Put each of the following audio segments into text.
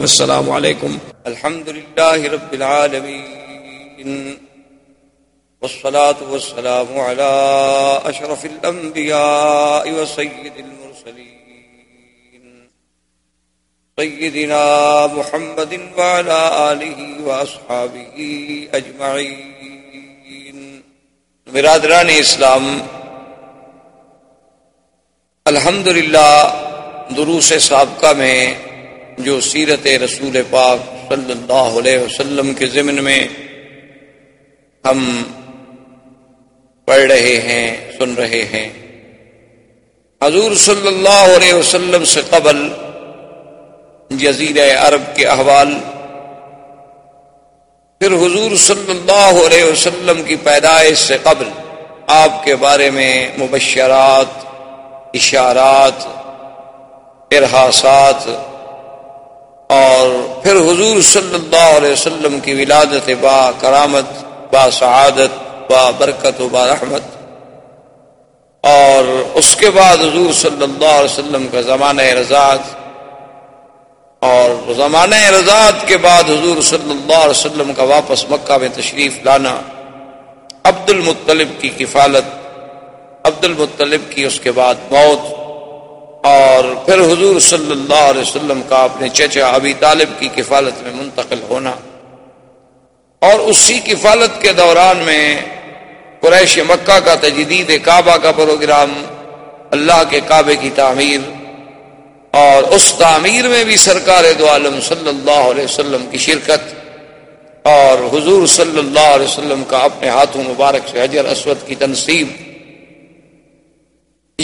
السلام علیکم. الحمد لله رب العالمين والصلاة والسلام على أشرف الأنبياء وسيد المرسلين سيدنا محمد وعلى آله وأصحابه أجمعين برادران اسلام، الحمدللہ دروس سابقہ میں جو سیرت رسول پاک صلی اللہ علیہ وسلم کے ضمن میں ہم پڑھ رہے ہیں، سن رہے ہیں۔ حضور صلی اللہ علیہ وسلم سے قبل جزیر عرب کے احوال، پھر حضور صلی اللہ علیہ وسلم کی پیدائش سے قبل آپ کے بارے میں مبشرات، اشارات، ارحاسات اور پھر حضور صلی اللہ علیہ وسلم کی ولادت با کرامت، با سعادت، با برکت و با رحمت۔ اور اس کے بعد حضور صلی اللہ علیہ وسلم کا زمانہ رضاعت۔ اور زمانہ رضاعت کے بعد حضور صلی اللہ علیہ وسلم کا واپس مکہ میں تشریف لانا عبد المطلب کی کفالت عبد المطلب کی اس کے بعد موت۔ اور پھر حضور صلی اللہ علیہ وسلم کا اپنے چچا ابی طالب کی کفالت میں منتقل ہونا اور اسی کفالت کے دوران میں قریش مکہ کا تجدید کعبہ کا پروگرام اللہ کے کعبے کی تعمیر اور اس تعمیر میں بھی سرکار دو عالم صلی اللہ علیہ وسلم کی شرکت اور حضور صلی اللہ علیہ وسلم کا اپنے ہاتھوں مبارک سے حجر اسود کی تنصیب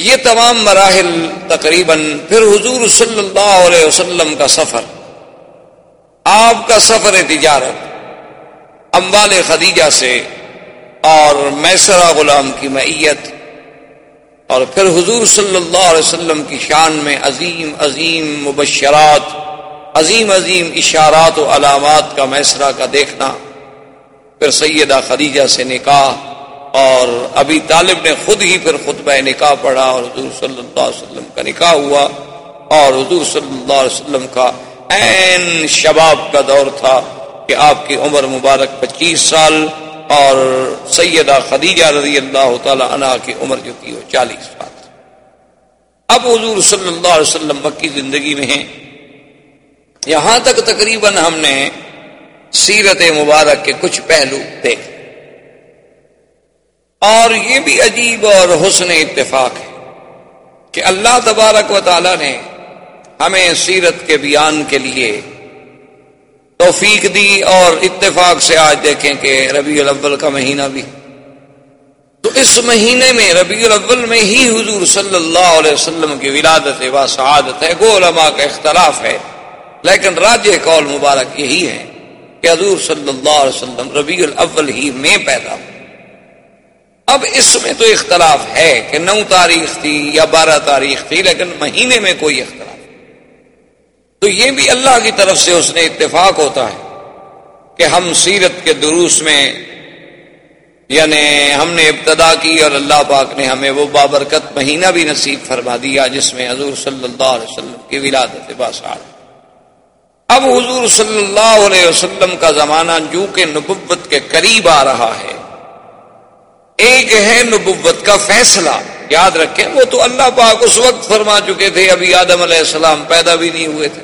یہ تمام مراحل تقریباً پھر حضور صلی اللہ علیہ وسلم کا سفر، آپ کا سفر تجارت، اموال خدیجہ سے اور میسرا غلام کی معیت اور پھر حضور صلی اللہ علیہ وسلم کی شان میں عظیم عظیم مبشرات، عظیم عظیم اشارات و علامات کا میسرا کا دیکھنا، پھر سیدہ خدیجہ سے نکاح اور ابھی طالب نے خود ہی پھر خطبہ نکاح پڑھا اور حضور صلی اللہ علیہ وسلم کا نکاح ہوا اور حضور صلی اللہ علیہ وسلم کا عین شباب کا دور تھا کہ آپ کی عمر مبارک پچیس سال اور سیدہ خدیجہ رضی اللہ تعالی عنہ کی عمر جو تھی وہ چالیس سال اب حضور صلی اللہ علیہ وسلم مکی زندگی میں ہیں۔ یہاں تک تقریباً ہم نے سیرت مبارک کے کچھ پہلو دیکھ اور یہ بھی عجیب اور حسن اتفاق ہے کہ اللہ تبارک و تعالی نے ہمیں سیرت کے بیان کے لیے توفیق دی اور اتفاق سے آج دیکھیں کہ ربیع الاول کا مہینہ بھی۔ تو اس مہینے میں ربیع الاول میں ہی حضور صلی اللہ علیہ وسلم کی ولادت و سعادت ہے، گو علماء کا اختلاف ہے۔ لیکن راج قول مبارک یہی ہے کہ حضور صلی اللہ علیہ وسلم ربیع الاول ہی میں پیدا ہو۔ اب اس میں تو اختلاف ہے کہ نو تاریخ تھی یا بارہ تاریخ تھی، لیکن مہینے میں کوئی اختلاف تو یہ بھی اللہ کی طرف سے اس نے اتفاق ہوتا ہے کہ ہم سیرت کے دروس میں یعنی ہم نے ابتدا کی اور اللہ پاک نے ہمیں وہ بابرکت مہینہ بھی نصیب فرما دیا جس میں حضور صلی اللہ علیہ وسلم کی ولادت باسار اب حضور صلی اللہ علیہ وسلم کا زمانہ جو کہ نبوت کے قریب آ رہا ہے ایک ہے نبوت کا فیصلہ، یاد رکھیں، وہ تو اللہ پاک اس وقت فرما چکے تھے، ابھی آدم علیہ السلام پیدا بھی نہیں ہوئے تھے۔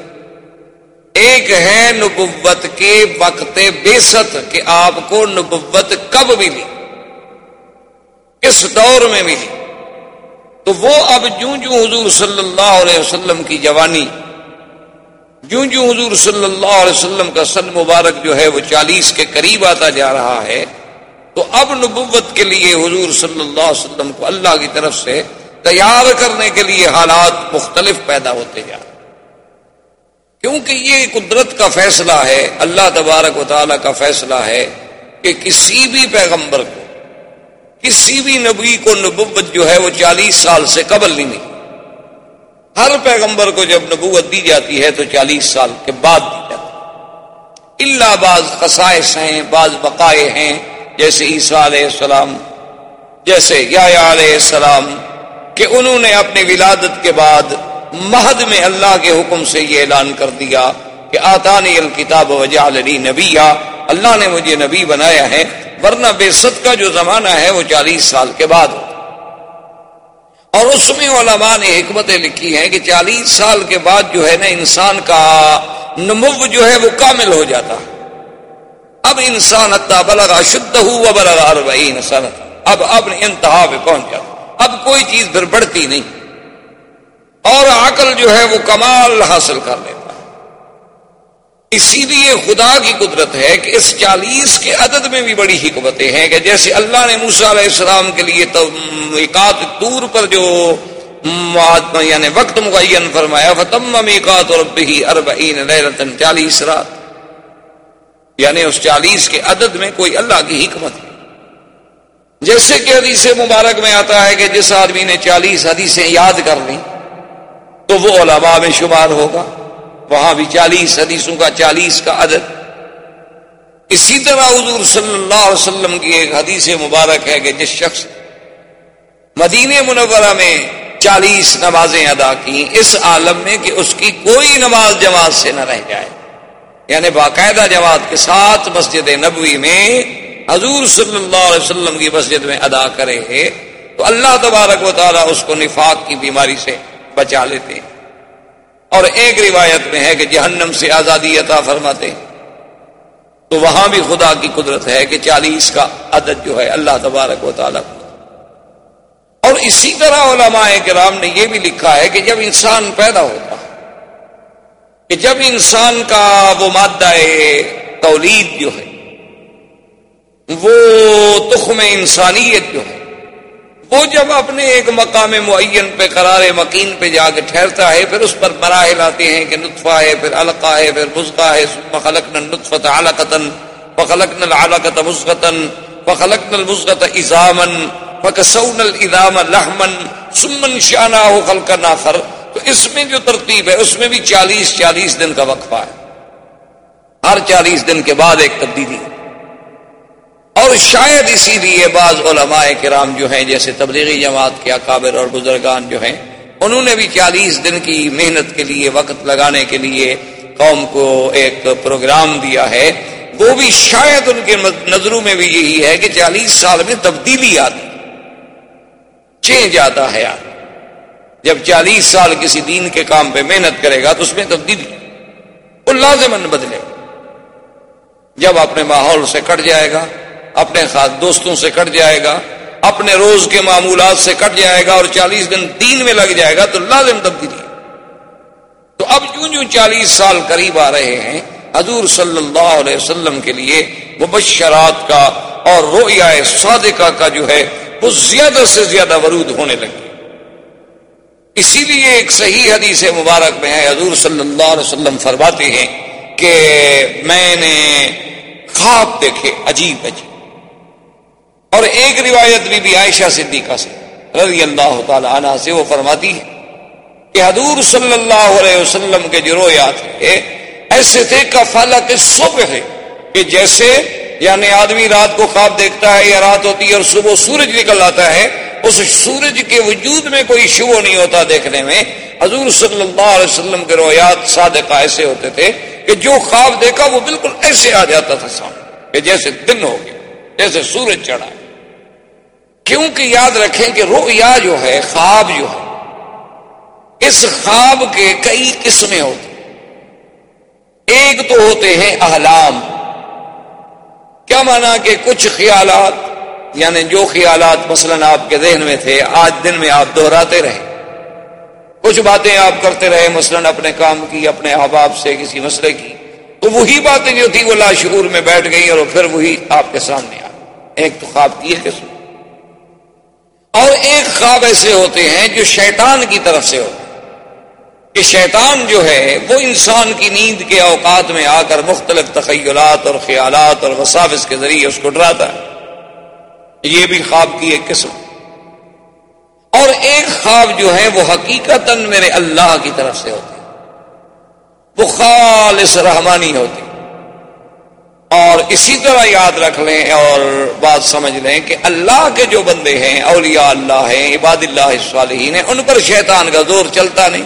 ایک ہے نبوت کے وقت بے ست کہ آپ کو نبوت کب ملی، کس دور میں ملی۔ تو وہ اب جوں جوں حضور صلی اللہ علیہ وسلم کی جوانی، جوں جوں حضور صلی اللہ علیہ وسلم کا سن مبارک جو ہے، وہ چالیس کے قریب آتا جا رہا ہے۔ تو اب نبوت کے لیے حضور صلی اللہ علیہ وسلم کو اللہ کی طرف سے تیار کرنے کے لیے حالات مختلف پیدا ہوتے جا کیونکہ یہ قدرت کا فیصلہ ہے، اللہ تبارک و تعالیٰ کا فیصلہ ہے کہ کسی بھی پیغمبر کو، کسی بھی نبی کو نبوت جو ہے وہ چالیس سال سے قبل نہیں ملی۔ ہر پیغمبر کو جب نبوت دی جاتی ہے تو چالیس سال کے بعد دی جاتی اللہ بعض خصائص ہیں، بعض بقائے ہیں جیسے عیسیٰ علیہ السلام، جیسے یا علیہ السلام، کہ انہوں نے اپنی ولادت کے بعد مہد میں اللہ کے حکم سے یہ اعلان کر دیا کہ آتانی الکتاب وجعلنی نبی اللہ نے مجھے نبی بنایا ہے، ورنہ بے ست کا جو زمانہ ہے وہ چالیس سال کے بعد۔ اور اس میں علماء نے حکمتیں لکھی ہیں کہ چالیس سال کے بعد جو ہے نا انسان کا نمو جو ہے وہ کامل ہو جاتا۔ ہے اب انسان بلغا شدھ ہوا بلغا اربعین سنت. اب اب انتہا پہ پہنچ جاتا اب کوئی چیز پھر بڑھتی نہیں. اور عقل جو ہے وہ کمال حاصل کر لیتا اسی لیے خدا کی قدرت ہے کہ اس چالیس کے عدد میں بھی بڑی حکمتیں ہیں کہ جیسے اللہ نے موسا علیہ السلام کے لیے دور پر جو یعنی وقت معین فرمایا، فتم میکات اور چالیس رات۔ یعنی اس چالیس کے عدد میں کوئی اللہ کی حکمت ہے۔ جیسے کہ حدیث مبارک میں آتا ہے کہ جس آدمی نے چالیس حدیثیں یاد کر لی تو وہ علماء میں شمار ہوگا۔ وہاں بھی چالیس حدیثوں کا چالیس کا عدد۔ اسی طرح حضور صلی اللہ علیہ وسلم کی ایک حدیث مبارک ہے کہ جس شخص مدین منورہ میں چالیس نمازیں ادا کی اس عالم میں کہ اس کی کوئی نماز جماعت سے نہ رہ جائے۔ یعنی باقاعدہ جماعت کے ساتھ مسجد نبوی میں حضور صلی اللہ علیہ وسلم کی مسجد میں ادا کرے تو اللہ تبارک و تعالیٰ اس کو نفاق کی بیماری سے بچا لیتے ہیں۔ اور ایک روایت میں ہے کہ جہنم سے آزادی عطا فرماتے ہیں۔ تو وہاں بھی خدا کی قدرت ہے کہ چالیس کا عدد جو ہے اللہ تبارک و تعالیٰ اور اسی طرح علماء کرام نے یہ بھی لکھا ہے کہ جب انسان پیدا ہوتا کہ جب انسان کا وہ مادہ تولید جو ہے، وہ تخم انسانیت جو ہے، وہ جب اپنے ایک مقام معین پہ، قرار مکین پہ جا کے ٹھہرتا ہے، پھر اس پر مراحل آتے ہیں کہ نطفہ ہے، پھر القا ہے، پھر مزقہ ہے خلق نل نطفت علقتن فخلق نل علقت مسقتن فخلق نل مسقت ایزامن فکسون الادام لحمن سمن شانہ ہو خلق نافر تو اس میں جو ترتیب ہے، اس میں بھی چالیس چالیس دن کا وقفہ ہے۔ ہر چالیس دن کے بعد ایک تبدیلی۔ ہے اور شاید اسی لیے بعض علماء کرام جو ہیں، جیسے تبلیغی جماعت کے اکابر اور بزرگان جو ہیں، انہوں نے بھی چالیس دن کی محنت کے لیے، وقت لگانے کے لیے قوم کو ایک پروگرام دیا ہے۔ وہ بھی شاید ان کے نظروں میں بھی یہی ہے کہ چالیس سال میں تبدیلی آتی۔ چینج آتا ہے جب چالیس سال کسی دین کے کام پہ محنت کرے گا تو اس میں تبدیلی وہ لازمن بدلے جب اپنے ماحول سے کٹ جائے گا، اپنے خاص دوستوں سے کٹ جائے گا، اپنے روز کے معمولات سے کٹ جائے گا اور چالیس دن دین میں لگ جائے گا تو لازم تبدیلی۔ تو اب جو جو چالیس سال قریب آ رہے ہیں، حضور صلی اللہ علیہ وسلم کے لیے مبشرات کا اور رویا صادقہ کا جو ہے، وہ زیادہ سے زیادہ ورود ہونے لگے۔ اسی لیے ایک صحیح حدیث مبارک میں ہے، حضور صلی اللہ علیہ وسلم فرماتے ہیں کہ میں نے خواب دیکھے، عجیب عجیب۔ اور ایک روایت بھی بھی عائشہ صدیقہ سے، رضی اللہ تعالی عنہ سے وہ فرماتی ہے کہ حضور صلی اللہ علیہ وسلم کے جو رویات ایسے تھے کا فلک صبح ہے کہ جیسے یعنی آدمی رات کو خواب دیکھتا ہے یا رات ہوتی ہے اور صبح سورج نکل آتا ہے اس سورج کے وجود میں کوئی شبو نہیں ہوتا دیکھنے میں۔ حضور صلی اللہ علیہ وسلم کے رویات صادقہ ایسے ہوتے تھے کہ جو خواب دیکھا وہ بالکل ایسے آ جاتا تھا سامنے، کہ جیسے دن ہو گیا، جیسے سورج چڑھا۔ کیونکہ یاد رکھیں کہ رویا جو ہے، خواب جو ہے، اس خواب کے کئی قسمیں ہوتی ایک تو ہوتے ہیں احلام۔ کیا مانا کہ کچھ خیالات یعنی جو خیالات مثلا آپ کے ذہن میں تھے، آج دن میں آپ دہراتے رہے۔ کچھ باتیں آپ کرتے رہے، مثلا اپنے کام کی، اپنے احباب سے کسی مسئلے کی۔ تو وہی باتیں جو تھی وہ لاشعور میں بیٹھ گئی اور پھر وہی آپ کے سامنے آ ایک تو خواب کی ہے قسم۔ اور ایک خواب ایسے ہوتے ہیں جو شیطان کی طرف سے ہوتے ہیں۔ کہ شیطان جو ہے، وہ انسان کی نیند کے اوقات میں آ کر مختلف تخیلات اور خیالات اور وسافظ کے ذریعے اس کو ڈراتا ہے۔ یہ بھی خواب کی ایک قسم۔ اور ایک خواب جو ہے وہ حقیقت میرے اللہ کی طرف سے ہوتے وہ خالص رحمانی ہوتی۔ اور اسی طرح یاد رکھ لیں اور بات سمجھ لیں کہ اللہ کے جو بندے ہیں، اولیاء اللہ ہیں، عباد اللہ صالحین ہیں، ان پر شیطان کا زور چلتا نہیں۔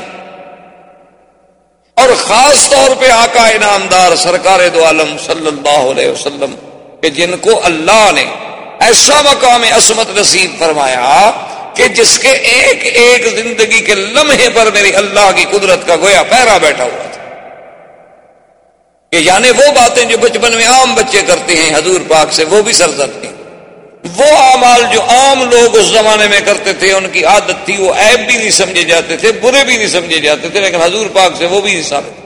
اور خاص طور پہ آقا انعامدار سرکار دو عالم صلی اللہ علیہ وسلم، کہ جن کو اللہ نے ایسا مقام عصمت نصیب فرمایا کہ جس کے ایک ایک زندگی کے لمحے پر میری اللہ کی قدرت کا گویا پیرا بیٹھا ہوا تھا۔ کہ یعنی وہ باتیں جو بچپن میں عام بچے کرتے ہیں، حضور پاک سے وہ بھی سرزد ہیں وہ اعمال جو عام لوگ اس زمانے میں کرتے تھے، ان کی عادت تھی، وہ عیب بھی نہیں سمجھے جاتے تھے، برے بھی نہیں سمجھے جاتے تھے، لیکن حضور پاک سے وہ بھی نہیں ثابت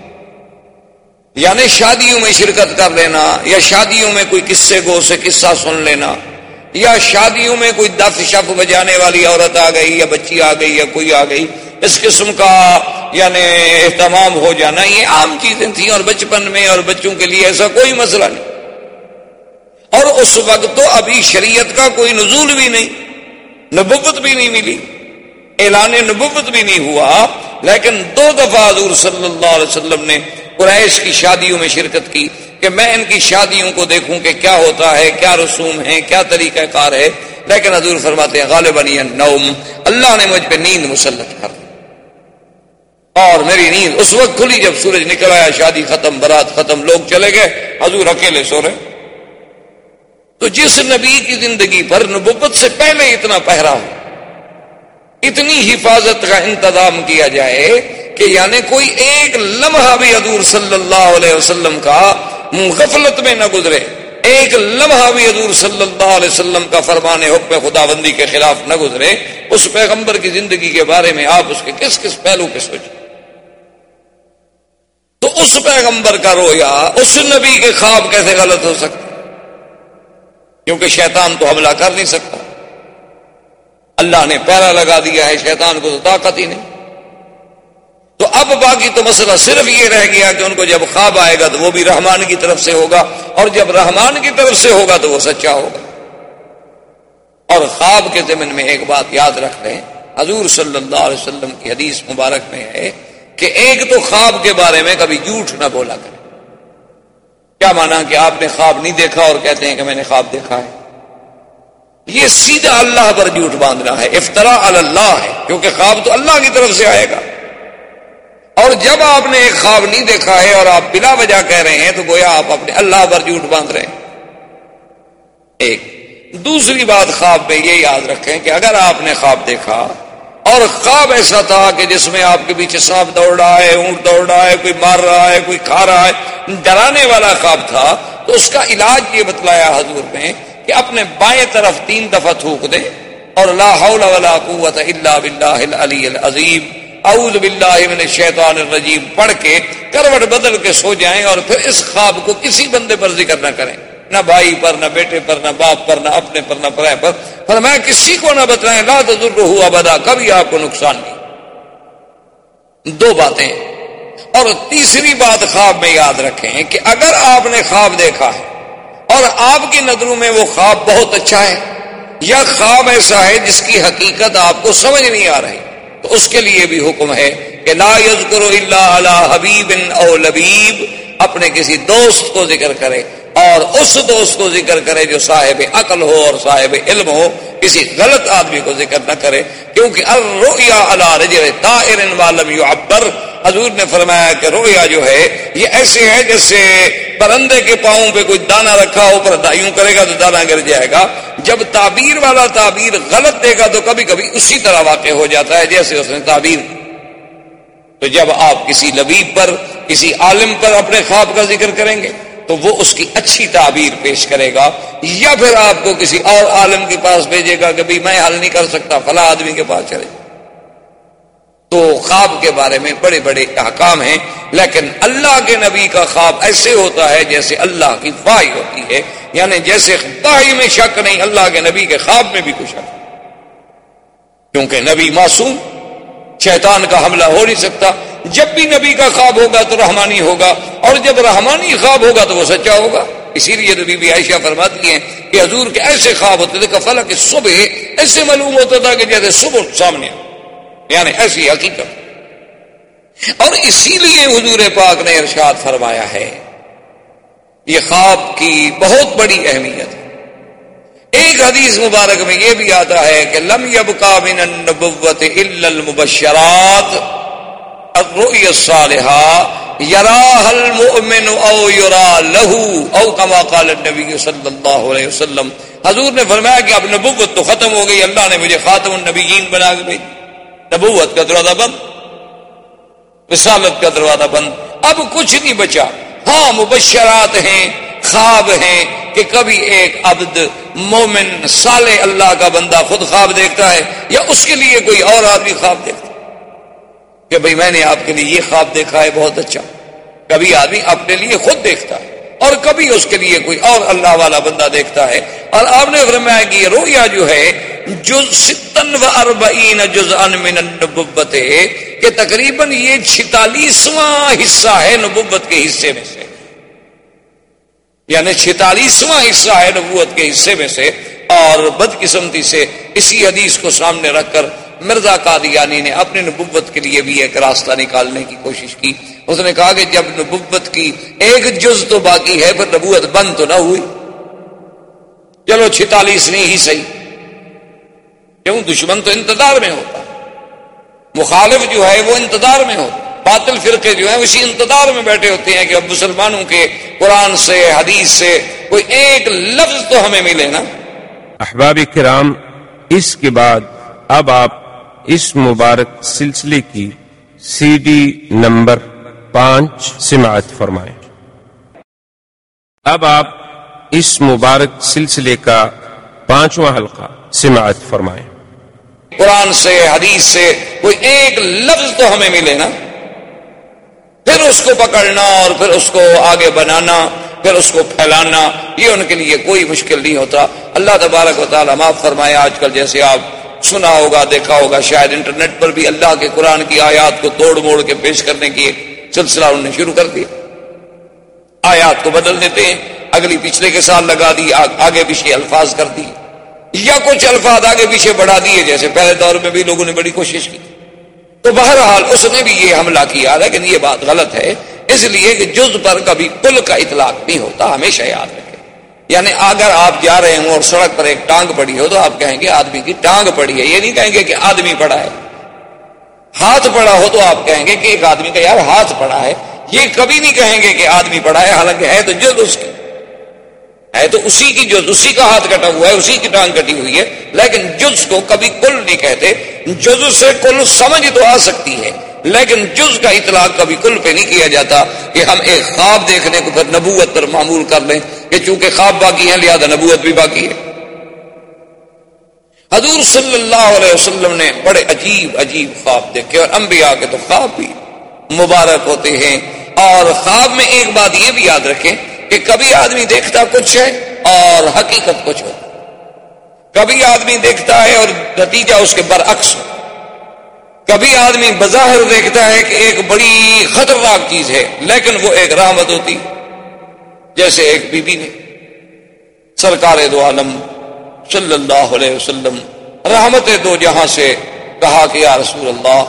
یعنی شادیوں میں شرکت کر لینا یا شادیوں میں کوئی قصے گو سے قصہ سن لینا یا شادیوں میں کوئی دف شف بجانے والی عورت آ گئی یا بچی آ گئی یا کوئی آ گئی، اس قسم کا یعنی اہتمام ہو جانا، یہ عام چیزیں تھیں اور بچپن میں اور بچوں کے لیے ایسا کوئی مسئلہ نہیں۔ اور اس وقت تو ابھی شریعت کا کوئی نزول بھی نہیں، نبوت بھی نہیں ملی، اعلان نبوت بھی نہیں ہوا۔ لیکن دو دفعہ حضور صلی اللہ علیہ وسلم نے قریش کی شادیوں میں شرکت کی۔ کہ میں ان کی شادیوں کو دیکھوں کہ کیا ہوتا ہے، کیا رسوم ہے کیا طریقہ کار ہے۔ لیکن حضور فرماتے ہیں، غالباً نوم اللہ نے مجھ پہ نیند مسلط کر اور میری نیند اس وقت کھلی جب سورج نکل آیا، شادی ختم برات ختم، لوگ چلے گئے۔ حضور اکیلے سو رہے۔ تو جس نبی کی زندگی پر نبوت سے پہلے اتنا پہرا ہو، اتنی حفاظت کا انتظام کیا جائے کہ یعنی کوئی ایک لمحہ بھی حضور صلی اللہ علیہ وسلم کا غفلت میں نہ گزرے۔ ایک لمحہ بھی حضور صلی اللہ علیہ وسلم کا فرمان حکم خدا بندی کے خلاف نہ گزرے، اس پیغمبر کی زندگی کے بارے میں آپ اس کے کس کس پہلو پہ سوچیں۔ تو اس پیغمبر کا رویا، اس نبی کے خواب کیسے غلط ہو سکتا؟ کیونکہ شیطان تو حملہ کر نہیں سکتا۔ اللہ نے پیرا لگا دیا ہے، شیطان کو تو طاقت ہی نہیں۔ تو اب باقی تو مسئلہ صرف یہ رہ گیا کہ ان کو جب خواب آئے گا تو وہ بھی رحمان کی طرف سے ہوگا اور جب رحمان کی طرف سے ہوگا تو وہ سچا ہوگا۔ اور خواب کے ضمن میں ایک بات یاد رکھ لیں، حضور صلی اللہ علیہ وسلم کی حدیث مبارک میں ہے کہ ایک تو خواب کے بارے میں کبھی جھوٹ نہ بولا کرے کیا مانا کہ آپ نے خواب نہیں دیکھا اور کہتے ہیں کہ میں نے خواب دیکھا ہے؟ یہ سیدھا اللہ پر جھوٹ باندھنا ہے افطرا اللہ ہے، کیونکہ خواب تو اللہ کی طرف سے آئے گا۔ اور جب آپ نے ایک خواب نہیں دیکھا ہے اور آپ بلا وجہ کہہ رہے ہیں تو گویا آپ اپنے اللہ پر جھوٹ باندھ رہے ہیں۔ ایک۔ دوسری بات خواب میں یہ یاد رکھیں کہ اگر آپ نے خواب دیکھا اور خواب ایسا تھا کہ جس میں آپ کے پیچھے سانپ دوڑ رہا ہے، اونٹ دوڑ رہا ہے، کوئی مار رہا ہے، کوئی کھا رہا ہے، ڈرانے والا خواب تھا، تو اس کا علاج یہ بتلایا حضور نے کہ اپنے بائیں طرف تین دفعہ تھوک دے اور لا حول ولا قوت الا باللہ العلی العظیم۔ اعوذ باللہ من الشیطان الرجیم، پڑھ کے کروٹ بدل کے سو جائیں اور پھر اس خواب کو کسی بندے پر ذکر نہ کریں۔ نہ بھائی پر، نہ بیٹے پر، نہ باپ پر، نہ اپنے پر، نہ پرائے پر۔ پر میں کسی کو نہ بتائیں لا تضر ہوا بدا کبھی آپ کو نقصان نہیں۔ دو باتیں۔ اور تیسری بات خواب میں یاد رکھیں کہ اگر آپ نے خواب دیکھا ہے اور آپ کی نظروں میں وہ خواب بہت اچھا ہے، یا خواب ایسا ہے جس کی حقیقت آپ کو سمجھ نہیں آ رہی۔ تو اس کے لیے بھی حکم ہے کہ لا یذکر اللہ علی حبیب او لبیب، اپنے کسی دوست کو ذکر کرے۔ اور اس دوست کو ذکر کرے جو صاحب عقل ہو اور صاحب علم ہو، کسی غلط آدمی کو ذکر نہ کرے، کیونکہ حضور نے فرمایا کہ رویا جو ہے، یہ ایسے ہے جیسے پرندے کے پاؤں پہ کوئی دانا رکھا ہو پر یوں کرے گا تو دانا گر جائے گا۔ جب تعبیر والا تعبیر غلط دے گا تو کبھی کبھی اسی طرح واقع ہو جاتا ہے جیسے اس نے تعبیر۔ تو جب آپ کسی لبیب پر، کسی عالم پر اپنے خواب کا ذکر کریں گے تو وہ اس کی اچھی تعبیر پیش کرے گا یا پھر آپ کو کسی اور عالم کے پاس بھیجے گا کہ بھی میں حل نہیں کر سکتا، فلاں آدمی کے پاس چلے۔ تو خواب کے بارے میں بڑے بڑے احکام ہیں، لیکن اللہ کے نبی کا خواب ایسے ہوتا ہے جیسے اللہ کی خواہی ہوتی ہے۔ یعنی جیسے خواہی میں شک نہیں، اللہ کے نبی کے خواب میں بھی کچھ شک کیونکہ نبی معصوم، شیطان کا حملہ ہو نہیں سکتا جب بھی نبی کا خواب ہوگا تو رحمانی ہوگا، اور جب رحمانی خواب ہوگا تو وہ سچا ہوگا۔ اسی لیے نبی بھی عائشہ فرماتی ہیں کہ حضور کے ایسے خواب ہوتے تھے کہ فلاں کہ صبح ایسے معلوم ہوتا تھا کہ جیسے صبح سامنے یعنی ایسی حقیقت۔ اور اسی لیے حضور پاک نے ارشاد فرمایا ہے، یہ خواب کی بہت بڑی اہمیت ہے۔ ایک حدیث مبارک میں یہ بھی آتا ہے کہ لم یبقا من النبوت الا المبشرات۔ الرؤيا الصالحة یراہ المؤمن او یرا لہو او کما قال النبی صلی اللہ علیہ وسلم. حضور نے فرمایا کہ اب نبوت تو ختم ہو گئی، اللہ نے مجھے خاتم النبیین بنا کے بھیج نبوت کا دروازہ بند، رسالت کا دروازہ بند۔ اب کچھ نہیں بچا۔ ہاں مبشرات ہیں، خواب ہیں کہ کبھی ایک عبد، مومن، صالح اللہ کا بندہ خود خواب دیکھتا ہے یا اس کے لیے کوئی اور آدمی خواب دیکھتا ہے۔ کہ بھئی میں نے آپ کے لیے یہ خواب دیکھا ہے، بہت اچھا۔ کبھی آدمی اپنے لیے خود دیکھتا ہے اور کبھی اس کے لیے کوئی اور اللہ والا بندہ دیکھتا ہے۔ اور آپ نے فرمایا کہ یہ رویا جو ہے جز ستن و اربعین جز من النبوت کہ تقریباً یہ چھتالیسواں حصہ ہے نبوت کے حصے میں سے۔ یعنی چھتالیسواں حصہ ہے نبوت کے حصے میں سے۔ اور بدقسمتی سے اسی حدیث کو سامنے رکھ کر مرزا قادیانی نے اپنی نبوت کے لیے بھی ایک راستہ نکالنے کی کوشش کی۔ اس نے کہا کہ جب نبوت کی ایک جز تو باقی ہے پر نبوت بند تو نہ ہوئی۔ چلو چھتالیس نہیں، ہی صحیح۔ کیوں؟ دشمن تو انتظار میں ہوتا۔ مخالف جو ہے، وہ انتظار میں ہوتا۔ باطل فرقے جو ہیں، اسی انتظار میں بیٹھے ہوتے ہیں کہ اب مسلمانوں کے قرآن سے، حدیث سے کوئی ایک لفظ تو ہمیں ملے نا۔ احباب کرام، اس کے بعد اب آپ اس مبارک سلسلے کی سی ڈی نمبر پانچ سماعت فرمائیں۔ اب آپ اس مبارک سلسلے کا پانچواں حلقہ سماعت فرمائیں۔ قرآن سے، حدیث سے کوئی ایک لفظ تو ہمیں ملے نا۔ پھر اس کو پکڑنا اور پھر اس کو آگے بنانا، پھر اس کو پھیلانا، یہ ان کے لیے کوئی مشکل نہیں ہوتا۔ اللہ تبارک و تعالیٰ معاف فرمائے، آج کل جیسے آپ سنا ہوگا، دیکھا ہوگا، شاید انٹرنیٹ پر بھی اللہ کے قرآن کی آیات کو توڑ موڑ کے پیش کرنے کی ایک سلسلہ انہوں نے شروع کر دیا۔ آیات کو بدل دیتے ہیں، اگلی پچھلے کے ساتھ لگا دی آگے پیچھے الفاظ کر دی، یا کچھ الفاظ آگے پیچھے بڑھا دیے، جیسے پہلے دور میں بھی لوگوں نے بڑی کوشش کی۔ تو بہرحال اس نے بھی یہ حملہ کیا، لیکن یہ بات غلط ہے، اس لیے کہ جز پر کبھی کل کا اطلاق نہیں ہوتا، ہمیشہ یاد رکھے یعنی اگر آپ جا رہے ہوں اور سڑک پر ایک ٹانگ پڑی ہو تو آپ کہیں گے آدمی کی ٹانگ پڑی ہے۔ یہ نہیں کہیں گے کہ آدمی پڑا ہے۔ ہاتھ پڑا ہو تو آپ کہیں گے کہ ایک آدمی کا یار ہاتھ پڑا ہے۔ یہ کبھی نہیں کہیں گے کہ آدمی پڑا ہے، حالانکہ ہے تو جز اس کی۔ ہے تو اسی کی جز اسی کا ہاتھ کٹا ہوا ہے، اسی کی ٹانگ کٹی ہوئی ہے۔ لیکن جز کو کبھی کل نہیں کہتے۔ جز سے کل سمجھ تو آ سکتی ہے۔ لیکن جز کا اطلاق کبھی کل پہ نہیں کیا جاتا کہ ہم ایک خواب دیکھنے کو پھر نبوت پر معمول کر لیں کہ چونکہ خواب باقی ہیں، لہذا نبوت بھی باقی ہے۔ حضور صلی اللہ علیہ وسلم نے بڑے عجیب عجیب خواب دیکھے اور انبیاء کے تو خواب بھی مبارک ہوتے ہیں۔ اور خواب میں ایک بات یہ بھی یاد رکھیں کہ کبھی آدمی دیکھتا کچھ ہے اور حقیقت کچھ ہو۔ کبھی آدمی دیکھتا ہے اور نتیجہ اس کے برعکس ہو۔ کبھی آدمی بظاہر دیکھتا ہے کہ ایک بڑی خطرناک چیز ہے، لیکن وہ ایک رحمت ہوتی۔ جیسے ایک بی بی نے سرکار دو عالم صلی اللہ علیہ وسلم رحمت دو جہاں سے کہا کہ یا رسول اللہ،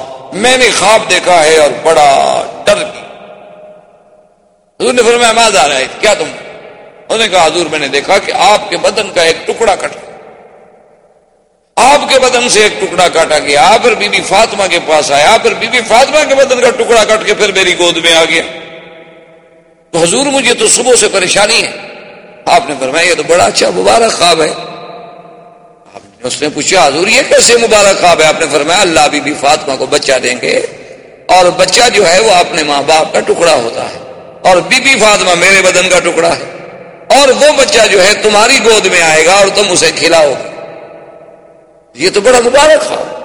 میں نے خواب دیکھا ہے اور بڑا ڈر حضور نے فرمایا ماز آ رہا ہے کیا تم؟ انہوں نے کہا، حضور میں نے دیکھا کہ آپ کے بدن کا ایک ٹکڑا کٹ آپ کے بدن سے ایک ٹکڑا کاٹا گیا پھر بی بی فاطمہ کے پاس آیا پھر بی بی فاطمہ کے بدن کا ٹکڑا کٹ کے پھر میری گود میں آ گیا۔ تو حضور مجھے تو صبح سے پریشانی ہے۔ آپ نے فرمایا، یہ تو بڑا اچھا مبارک خواب ہے۔ اس نے پوچھا، حضور یہ کیسے مبارک خواب ہے؟ آپ نے فرمایا، اللہ بی بی فاطمہ کو بچہ دیں گے اور بچہ جو ہے وہ اپنے ماں باپ کا ٹکڑا ہوتا ہے اور بی بی فاطمہ میرے بدن کا ٹکڑا ہے اور وہ بچہ جو ہے تمہاری گود میں آئے گا اور تم اسے کھلاؤ گے۔ یہ تو بڑا مبارک خواب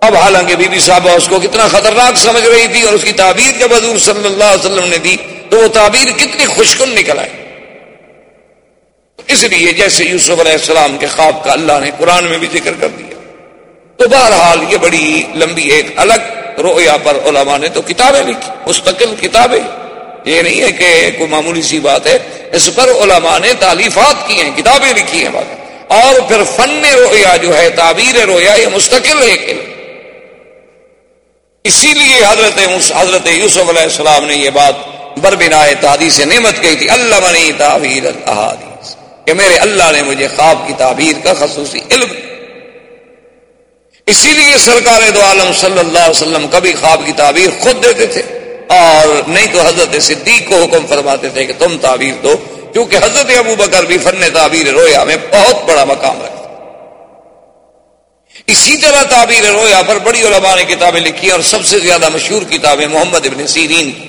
اب حالانکہ بی بی صاحبہ اس کو کتنا خطرناک سمجھ رہی تھی اور اس کی تعبیر جب حضور صلی اللہ علیہ وسلم نے دی تو وہ تعبیر کتنی خوشکن نکل آئی۔ اس لیے جیسے یوسف علیہ السلام کے خواب کا اللہ نے قرآن میں بھی ذکر کر دیا۔ تو بہرحال یہ بڑی لمبی ایک الگ رویا پر علماء نے تو کتابیں لکھی، مستقل کتابیں۔ یہ نہیں ہے کہ کوئی معمولی سی بات ہے، اس پر علماء نے تعلیفات کی ہیں، کتابیں لکھی ہیں۔ بات اور پھر فن رویا جو ہے، تعبیر رویا، یہ مستقل ہے کہ اسی لیے حضرت حضرت یوسف علیہ السلام نے یہ بات بربنا تادی سے نعمت کہی تھی اللہ بنی تعبیر الحادیث کہ میرے اللہ نے مجھے خواب کی تعبیر کا خصوصی علم۔ اسی لیے سرکار دو عالم صلی اللہ علیہ وسلم کبھی خواب کی تعبیر خود دیتے تھے۔ اور نہیں تو حضرت صدیق کو حکم فرماتے تھے کہ تم تعبیر دو۔ کیونکہ حضرت ابو بکر بھی فن تعبیر رویا میں بہت بڑا مقام رکھتا اسی طرح تعبیر رویا پر بڑی علماء نے کتابیں لکھی اور سب سے زیادہ مشہور کتابیں محمد ابن سیرین۔ کی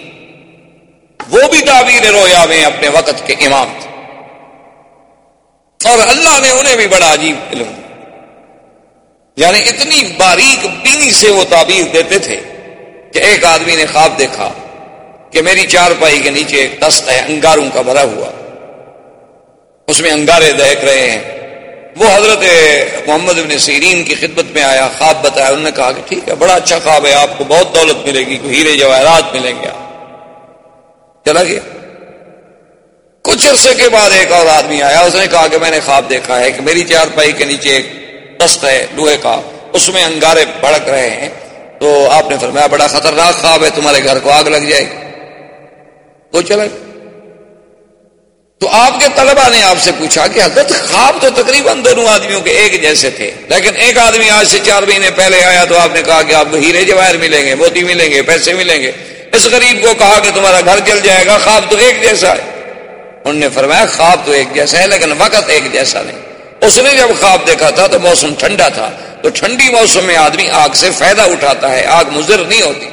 وہ بھی تعبیر رویا میں اپنے وقت کے امام تھے۔ اور اللہ نے انہیں بھی بڑا عجیب علم یعنی اتنی باریک بینی سے وہ تعبیر دیتے تھے کہ ایک آدمی نے خواب دیکھا کہ میری چار پائی کے نیچے ایک دست ہے، انگاروں کا بھرا ہوا۔ اس میں انگارے دیکھ رہے ہیں۔ وہ حضرت محمد ابن سیرین کی خدمت میں آیا، خواب بتایا۔ انہوں نے کہا کہ ٹھیک ہے، بڑا اچھا خواب ہے، آپ کو بہت دولت ملے گی ہیرے جواہرات ملیں گے۔ چلا گیا۔ کچھ عرصے کے بعد ایک اور آدمی آیا، اس نے کہا کہ میں نے خواب دیکھا ہے کہ میری چار پائی کے نیچے ایک دست ہے، لوہے کا۔ اس میں انگارے بڑک رہے ہیں۔ تو آپ نے فرمایا، بڑا خطرناک خواب ہے، تمہارے گھر کو آگ لگ جائے گی۔ وہ چلا گیا۔ تو آپ کے طلبا نے آپ سے پوچھا کہ حضرت خواب تو تقریباً دونوں آدمیوں کے ایک جیسے تھے، لیکن ایک آدمی آج سے چار مہینے پہلے آیا تو آپ نے کہا کہ آپ کو ہیرے جواہر ملیں گے، موتی ملیں گے، پیسے ملیں گے۔ اس غریب کو کہا کہ تمہارا گھر چل جائے گا، خواب تو ایک جیسا ہے۔ انہوں نے فرمایا، خواب تو ایک جیسا ہے، لیکن وقت ایک جیسا نہیں۔ اس نے جب خواب دیکھا تھا تو موسم ٹھنڈا تھا۔ تو ٹھنڈی موسم میں آدمی آگ سے فائدہ اٹھاتا ہے، آگ مضر نہیں ہوتی۔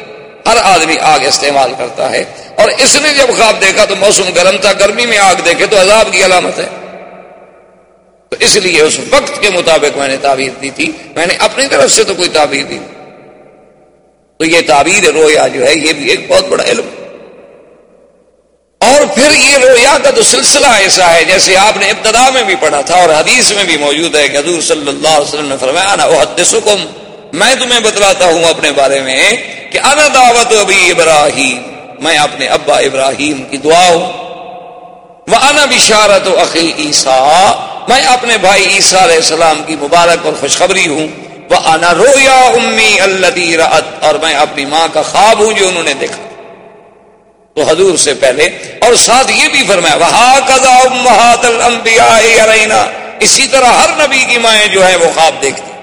ہر آدمی آگ استعمال کرتا ہے اور اس نے جب خواب دیکھا تو موسم گرم تھا، گرمی میں آگ دیکھے تو عذاب کی علامت ہے۔ تو اس لیے اس وقت کے مطابق میں نے تعبیر دی تھی۔ میں نے اپنی طرف سے تو کوئی تعبیر دی۔ تو یہ تعبیر رویا جو ہے، یہ بھی ایک بہت بڑا علم۔ اور پھر یہ رویا کا تو سلسلہ ایسا ہے، جیسے آپ نے ابتدا میں بھی پڑھا تھا اور حدیث میں بھی موجود ہے کہ حضور صلی اللہ علیہ وسلم نے فرمایا نا وہ میں تمہیں بتلاتا ہوں اپنے بارے میں کہ انا دعوت ابھی ابراہیم، میں اپنے ابا ابراہیم کی دعا ہوں۔ وہ انا بشارت و عقی عیسا میں اپنے بھائی عیسیٰ علیہ السلام کی مبارک اور خوشخبری ہوں۔ وہ انا رویا امی اللہ اور میں اپنی ماں کا خواب ہوں جو انہوں نے دیکھا۔ تو حضور سے پہلے، اور ساتھ یہ بھی فرمایا اسی طرح ہر نبی کی مائیں جو ہے وہ خواب دیکھتی۔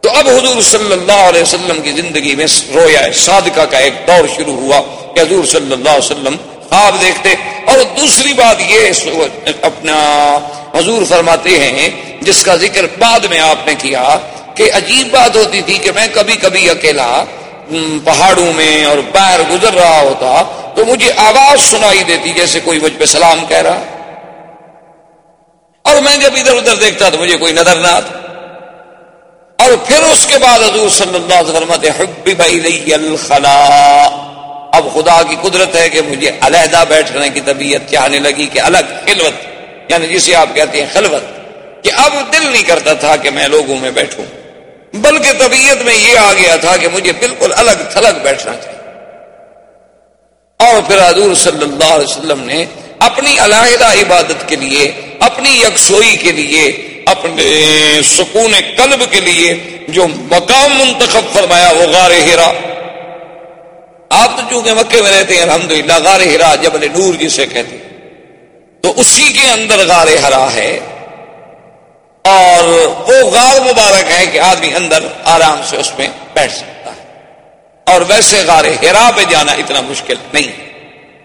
تو اب حضور صلی اللہ علیہ وسلم کی زندگی میں رویا صادقہ کا ایک دور شروع ہوا کہ حضور صلی اللہ علیہ وسلم خواب دیکھتے اور دوسری بات یہ اپنا حضور فرماتے ہیں، جس کا ذکر بعد میں آپ نے کیا کہ عجیب بات ہوتی تھی کہ میں کبھی کبھی اکیلا پہاڑوں میں اور باہر گزر رہا ہوتا تو مجھے آواز سنائی دیتی جیسے کوئی مجھ پہ سلام کہہ رہا۔ اور میں جب ادھر ادھر دیکھتا تو مجھے کوئی نظر نہ آتا۔ اور پھر اس کے بعد حضور صلی اللہ علیہ وسلم الخلا اب خدا کی قدرت ہے کہ مجھے علیحدہ بیٹھنے کی طبیعت چاہنے لگی کہ الگ خلوت یعنی جسے آپ کہتے ہیں خلوت، کہ اب دل نہیں کرتا تھا کہ میں لوگوں میں بیٹھوں، بلکہ طبیعت میں یہ آ گیا تھا کہ مجھے بالکل الگ تھلگ بیٹھنا چاہیے اور پھر حضور صلی اللہ علیہ وسلم نے اپنی علیحدہ عبادت کے لیے، اپنی یکسوئی کے لیے اپنے سکون قلب کے لیے جو مقام منتخب فرمایا وہ غار ہیرا آپ تو چونکہ مکے میں رہتے ہیں الحمد للہ غار ہرا جبل نور جسے کہتے ہیں۔ تو اسی کے اندر غار ہرا ہے۔ اور وہ غار مبارک ہے کہ آدمی اندر آرام سے اس میں بیٹھ سکتا ہے۔ اور ویسے غار ہرا پہ جانا اتنا مشکل نہیں۔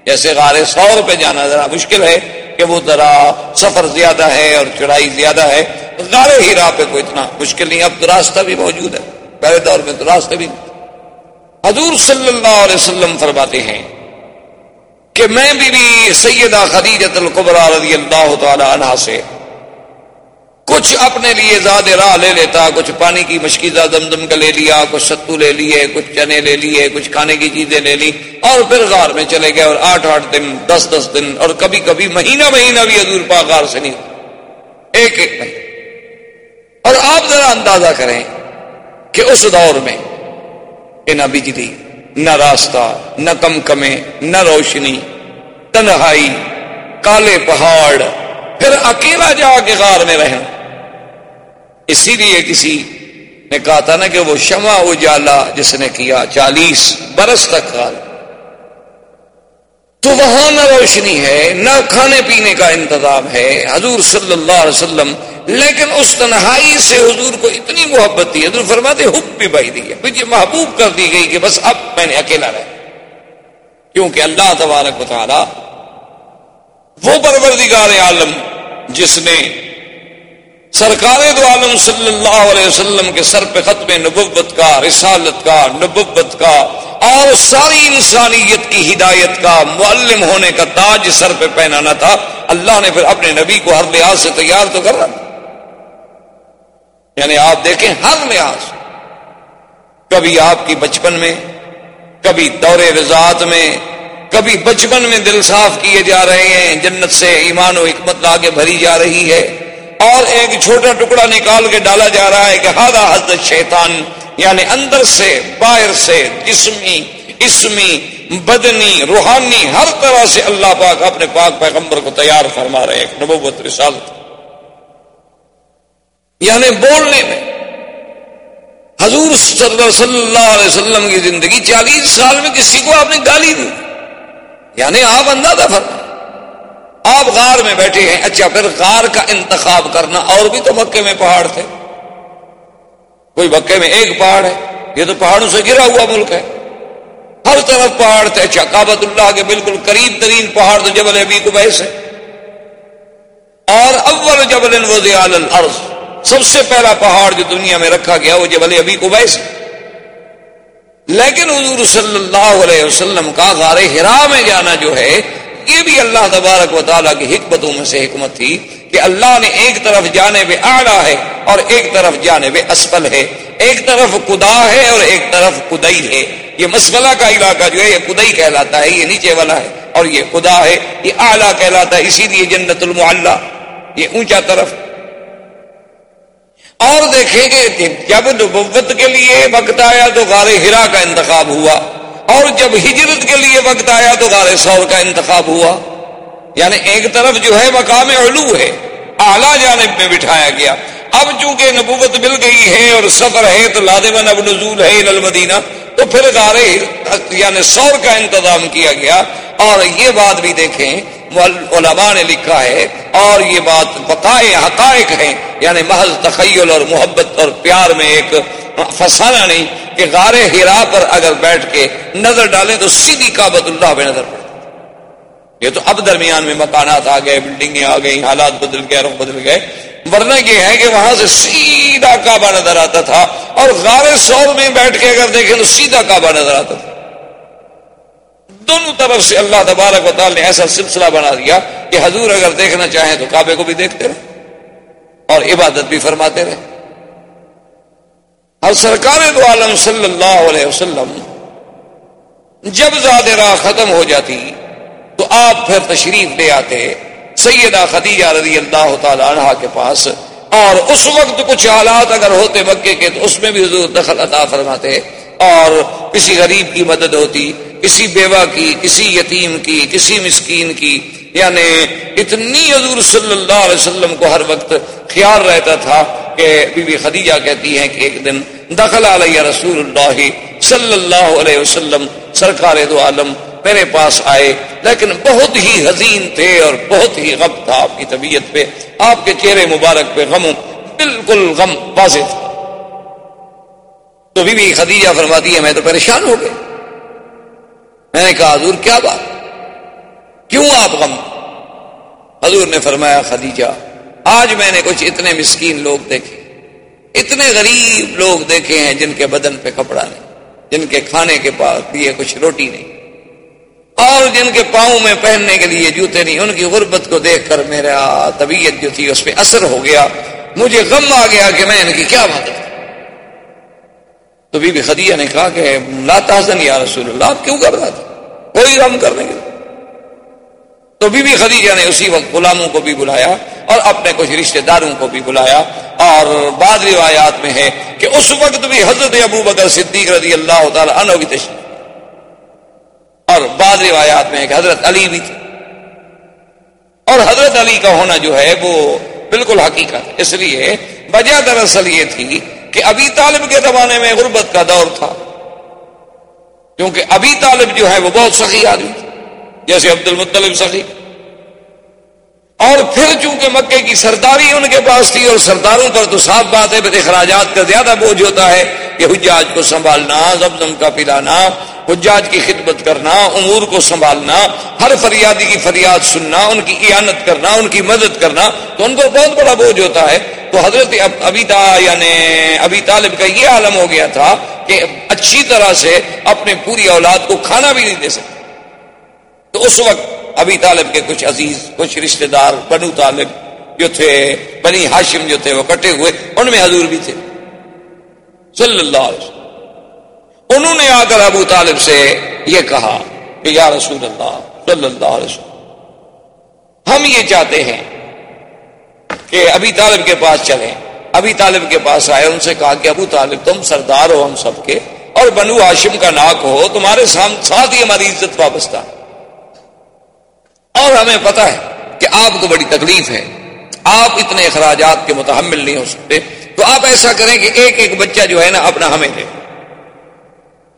جیسے غار سور پہ جانا ذرا مشکل ہے کہ وہ ذرا سفر زیادہ ہے اور چڑھائی زیادہ ہے غار ہیرا پہ کوئی اتنا مشکل نہیں، اب تو راستہ بھی موجود ہے۔ پہلے دور میں تو راستہ بھی حضور صلی اللہ علیہ وسلم فرماتے ہیں کہ میں بھی سیدہ خدیجت القبرہ رضی اللہ تعالی عنہ سے کچھ اپنے لیے زیادہ راہ لے لیتا، کچھ پانی کی مشکیزہ دم کا لے لیا، کچھ ستو لے لیے، کچھ چنے لے لیے، کچھ کھانے کی چیزیں لے لی، اور پھر غار میں چلے گئے اور آٹھ آٹھ دن، دس دس دن، اور کبھی کبھی مہینہ مہینہ بھی حضور پاک غار سے نہیں۔ ایک ایک مہینہ۔ اور آپ ذرا اندازہ کریں کہ اس دور میں نہ بجلی، نہ راستہ، نہ کم کمے نہ روشنی، تنہائی، کالے پہاڑ، پھر اکیلا جا کے غار میں رہنا اسی لیے کسی نے کہا تھا نا کہ وہ شمع اجالا جس نے کیا چالیس برس تک غار تو وہاں نہ روشنی ہے، نہ کھانے پینے کا انتظام ہے۔ حضور صلی اللہ علیہ وسلم، لیکن اس تنہائی سے حضور کو اتنی محبت تھی حضور فرماتے، حب بھی بھائی دی ہے۔ مجھے محبوب کر دی گئی کہ بس اب میں نے اکیلا رہ کیونکہ اللہ تبارک و تعالی وہ پروردگار عالم جس نے سرکار دو عالم صلی اللہ علیہ وسلم کے سر پہ ختم نبوت کا، رسالت کا، نبوت کا، اور ساری انسانیت کی ہدایت کا، معلم ہونے کا تاج سر پہ پہنانا تھا۔ اللہ نے پھر اپنے نبی کو ہر لحاظ سے تیار تو کر رہا یعنی آپ دیکھیں ہر لحاظ۔ کبھی آپ کی بچپن میں، کبھی دور رضاعت میں، کبھی بچپن میں دل صاف کیے جا رہے ہیں، جنت سے ایمان و حکمت لاگے بھری جا رہی ہے۔ اور ایک چھوٹا ٹکڑا نکال کے ڈالا جا رہا ہے کہ ہادہ حضرت شیطان یعنی اندر سے، باہر سے، جسمی، اسمی، بدنی، روحانی، ہر طرح سے اللہ پاک اپنے پاک پیغمبر کو تیار فرما رہے ہیں نبوت، رسالت۔ یعنی بولنے میں۔ حضور صلی اللہ علیہ وسلم کی زندگی چالیس سال میں کسی کو آپ نے گالی دی۔ یعنی آپ اندازہ فرما آپ غار میں بیٹھے ہیں اچھا پھر غار کا انتخاب کرنا اور بھی تو مکے میں پہاڑ تھے۔ کوئی مکے میں ایک پہاڑ ہے، یہ تو پہاڑوں سے گرا ہوا ملک ہے۔ ہر طرف پہاڑ تھے اچھا کابت اللہ کے بالکل قریب ترین پہاڑ تو جبل ابی کو ہے۔ اور اول جبل الارض، سب سے پہلا پہاڑ جو دنیا میں رکھا گیا، وہ جبل ابی کو ہے۔ لیکن حضور صلی اللہ علیہ وسلم کا غار ہرا میں جانا جو ہے یہ بھی اللہ تبارک و تعالیٰ کی حکمتوں میں سے حکمت تھی کہ اللہ نے ایک طرف جانے میں آڑا ہے اور ایک طرف جانے میں اسفل ہے۔ ایک طرف کدا ہے اور ایک طرف کدئی ہے۔ یہ مسفلہ کا علاقہ جو ہے، یہ کدئی کہلاتا ہے، یہ نیچے والا ہے اور یہ خدا ہے، یہ اعلیٰ کہلاتا ہے، اسی لیے جنت المعلہ یہ اونچا طرف۔ اور دیکھیں گے جب نبوت کے لیے وقت آیا تو غار ہرا کا انتخاب ہوا۔ اور جب ہجرت کے لیے وقت آیا تو غار سور کا انتخاب ہوا۔ یعنی ایک طرف جو ہے مقام علو ہے، اعلیٰ جانب میں بٹھایا گیا۔ اب چونکہ نبوت مل گئی ہے اور سفر ہے تو لادمن اب نزول ہے المدینہ، تو پھر غار یعنی سور کا انتظام کیا گیا۔ اور یہ بات بھی دیکھیں، علماء نے لکھا ہے، اور یہ بات بقائے حقائق ہیں۔ یعنی محض تخیل اور محبت اور پیار میں ایک فسانہ نہیں کہ غار ہرا پر اگر بیٹھ کے نظر ڈالیں تو سیدھی کابت اللہ پہ نظر پڑتی یہ تو اب درمیان میں مکانات آ گئے بلڈنگیں آ گئی حالات بدل گئے، رخ بدل گئے۔ ورنہ یہ ہے کہ وہاں سے سیدھا کعبہ نظر آتا تھا اور غار سور میں بیٹھ کے اگر دیکھیں تو سیدھا کعبہ نظر آتا تھا۔ دونوں طرف سے اللہ تبارک و تعالی نے ایسا سلسلہ بنا دیا کہ حضور اگر دیکھنا چاہیں تو کعبے کو بھی دیکھتے رہے اور عبادت بھی فرماتے رہے۔ اور سرکار دو عالم صلی اللہ علیہ وسلم جب زاد راہ ختم ہو جاتی تو آپ پھر تشریف لے آتے، سیدہ خدیجہ رضی اللہ تعالی عنہ کے پاس، اور اس وقت کچھ حالات اگر ہوتے مکے کے تو اس میں بھی حضور دخل عطا فرماتے، اور کسی غریب کی مدد ہوتی کسی بیوہ کی، کسی یتیم کی، کسی مسکین کی یعنی اتنی حضور صلی اللہ علیہ وسلم کو ہر وقت خیال رہتا تھا کہ بی بی خدیجہ کہتی ہیں کہ ایک دن دخل علیہ رسول اللہ صلی اللہ علیہ وسلم سرکار دو عالم میرے پاس آئے، لیکن بہت ہی حزین تھے اور بہت ہی غم تھا آپ کی طبیعت پہ، آپ کے چہرے مبارک پہ غم، بالکل غم واضح تھا۔ تو بی بی خدیجہ فرماتی ہے میں تو پریشان ہو گئے میں نے کہا، حضور، کیا بات؟ کیوں آپ غم؟ حضور نے فرمایا، خدیجہ، آج میں نے کچھ اتنے مسکین لوگ دیکھے، اتنے غریب لوگ دیکھے ہیں جن کے بدن پہ کپڑا نہیں، جن کے کھانے کے پاس لیے کچھ روٹی نہیں، اور جن کے پاؤں میں پہننے کے لیے جوتے نہیں، ان کی غربت کو دیکھ کر میرا طبیعت جو تھی اس پہ اثر ہو گیا، مجھے غم آ گیا کہ میں ان کی کیا بات تو بی بی خدیجہ نے کہا کہ لا تحزن یا رسول اللہ، آپ کیوں کر رہا تھا کوئی غم کرنے کے تو بی بی خدیجہ نے اسی وقت غلاموں کو بھی بلایا اور اپنے کچھ رشتہ داروں کو بھی بلایا۔ اور بعض روایات میں ہے کہ اس وقت بھی حضرت ابو بکر صدیق رضی اللہ تعالیٰ عنہ بھی تشریف اور بعض روایات میں ہے کہ حضرت علی بھی تھے۔ اور حضرت علی کا ہونا جو ہے وہ بالکل حقیقت، اس لیے وجہ دراصل یہ تھی کہ ابھی طالب کے زمانے میں غربت کا دور تھا۔ کیونکہ ابھی طالب جو ہے وہ بہت سخی آدمی جیسے عبد المطلب سخی۔ اور پھر چونکہ مکے کی سرداری ان کے پاس تھی اور سرداروں پر تو صاف بات ہے، پھر اخراجات کا زیادہ بوجھ ہوتا ہے کہ حجاج کو سنبھالنا، زمزم کا پلانا، حجاج کی خدمت کرنا، امور کو سنبھالنا، ہر فریادی کی فریاد سننا، ان کی اعانت کرنا، ان کی مدد کرنا، تو ان کو بہت بڑا بوجھ ہوتا ہے۔ تو حضرت ابھی یعنی ابھی طالب کا یہ عالم ہو گیا تھا کہ اچھی طرح سے اپنے پوری اولاد کو کھانا بھی نہیں دے سکتے تو اس وقت ابھی طالب کے کچھ عزیز، کچھ رشتہ دار، بنو طالب جو تھے، بنی ہاشم جو تھے، وہ کٹے ہوئے، ان میں حضور بھی تھے۔ صلی اللہ علیہ وسلم۔ انہوں نے آ کر ابو طالب سے یہ کہا کہ یا رسول اللہ صلی اللہ علیہ وسلم، ہم یہ چاہتے ہیں کہ ابھی طالب کے پاس چلیں۔ ابھی طالب کے پاس آئے، ان سے کہا کہ ابو طالب، تم سردار ہو ہم سب کے، اور بنو ہاشم کا ناک ہو، تمہارے ساتھ ہی ہماری عزت وابستہ۔ اور ہمیں پتا ہے کہ آپ کو بڑی تکلیف ہے۔ آپ اتنے اخراجات کے متحمل نہیں ہو سکتے۔ تو آپ ایسا کریں کہ ایک ایک بچہ جو ہے نا اپنا ہمیں دے۔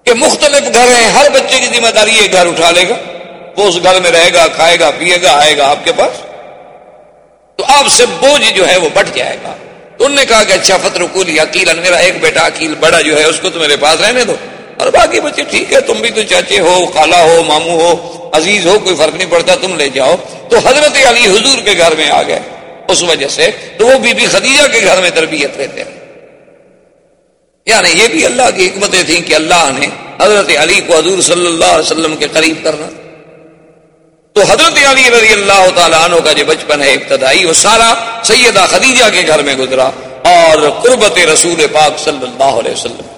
کہ مختلف گھر ہیں، ہر بچے کی ذمہ داری ایک گھر اٹھا لے گا۔ وہ اس گھر میں رہے گا، کھائے گا، پیے گا، آئے گا آپ کے پاس۔ تو آپ سے بوجھ جو ہے وہ بٹ جائے گا۔ تو انہوں نے کہا کہ اچھا فتر کولی عقیل میرا ایک بیٹا عقیل بڑا جو ہے، اس کو تو میرے پاس رہنے دو۔ اور باقی بچے ٹھیک ہے، تم بھی تو چاچے ہو، خالہ ہو، ماموں ہو، عزیز ہو، کوئی فرق نہیں پڑتا، تم لے جاؤ۔ تو حضرت علی حضور کے گھر میں آ گئے۔ اس وجہ سے تو وہ بی بی خدیجہ کے گھر میں تربیت رہتے ہیں۔ یعنی یہ بھی اللہ کی حکمتیں تھیں کہ اللہ نے حضرت علی کو حضور صلی اللہ علیہ وسلم کے قریب کرنا۔ تو حضرت علی رضی اللہ تعالیٰ عنہ کا جو بچپن ہے، ابتدائی، وہ سارا سیدہ خدیجہ کے گھر میں گزرا۔ اور قربت رسول پاک صلی اللہ علیہ وسلم۔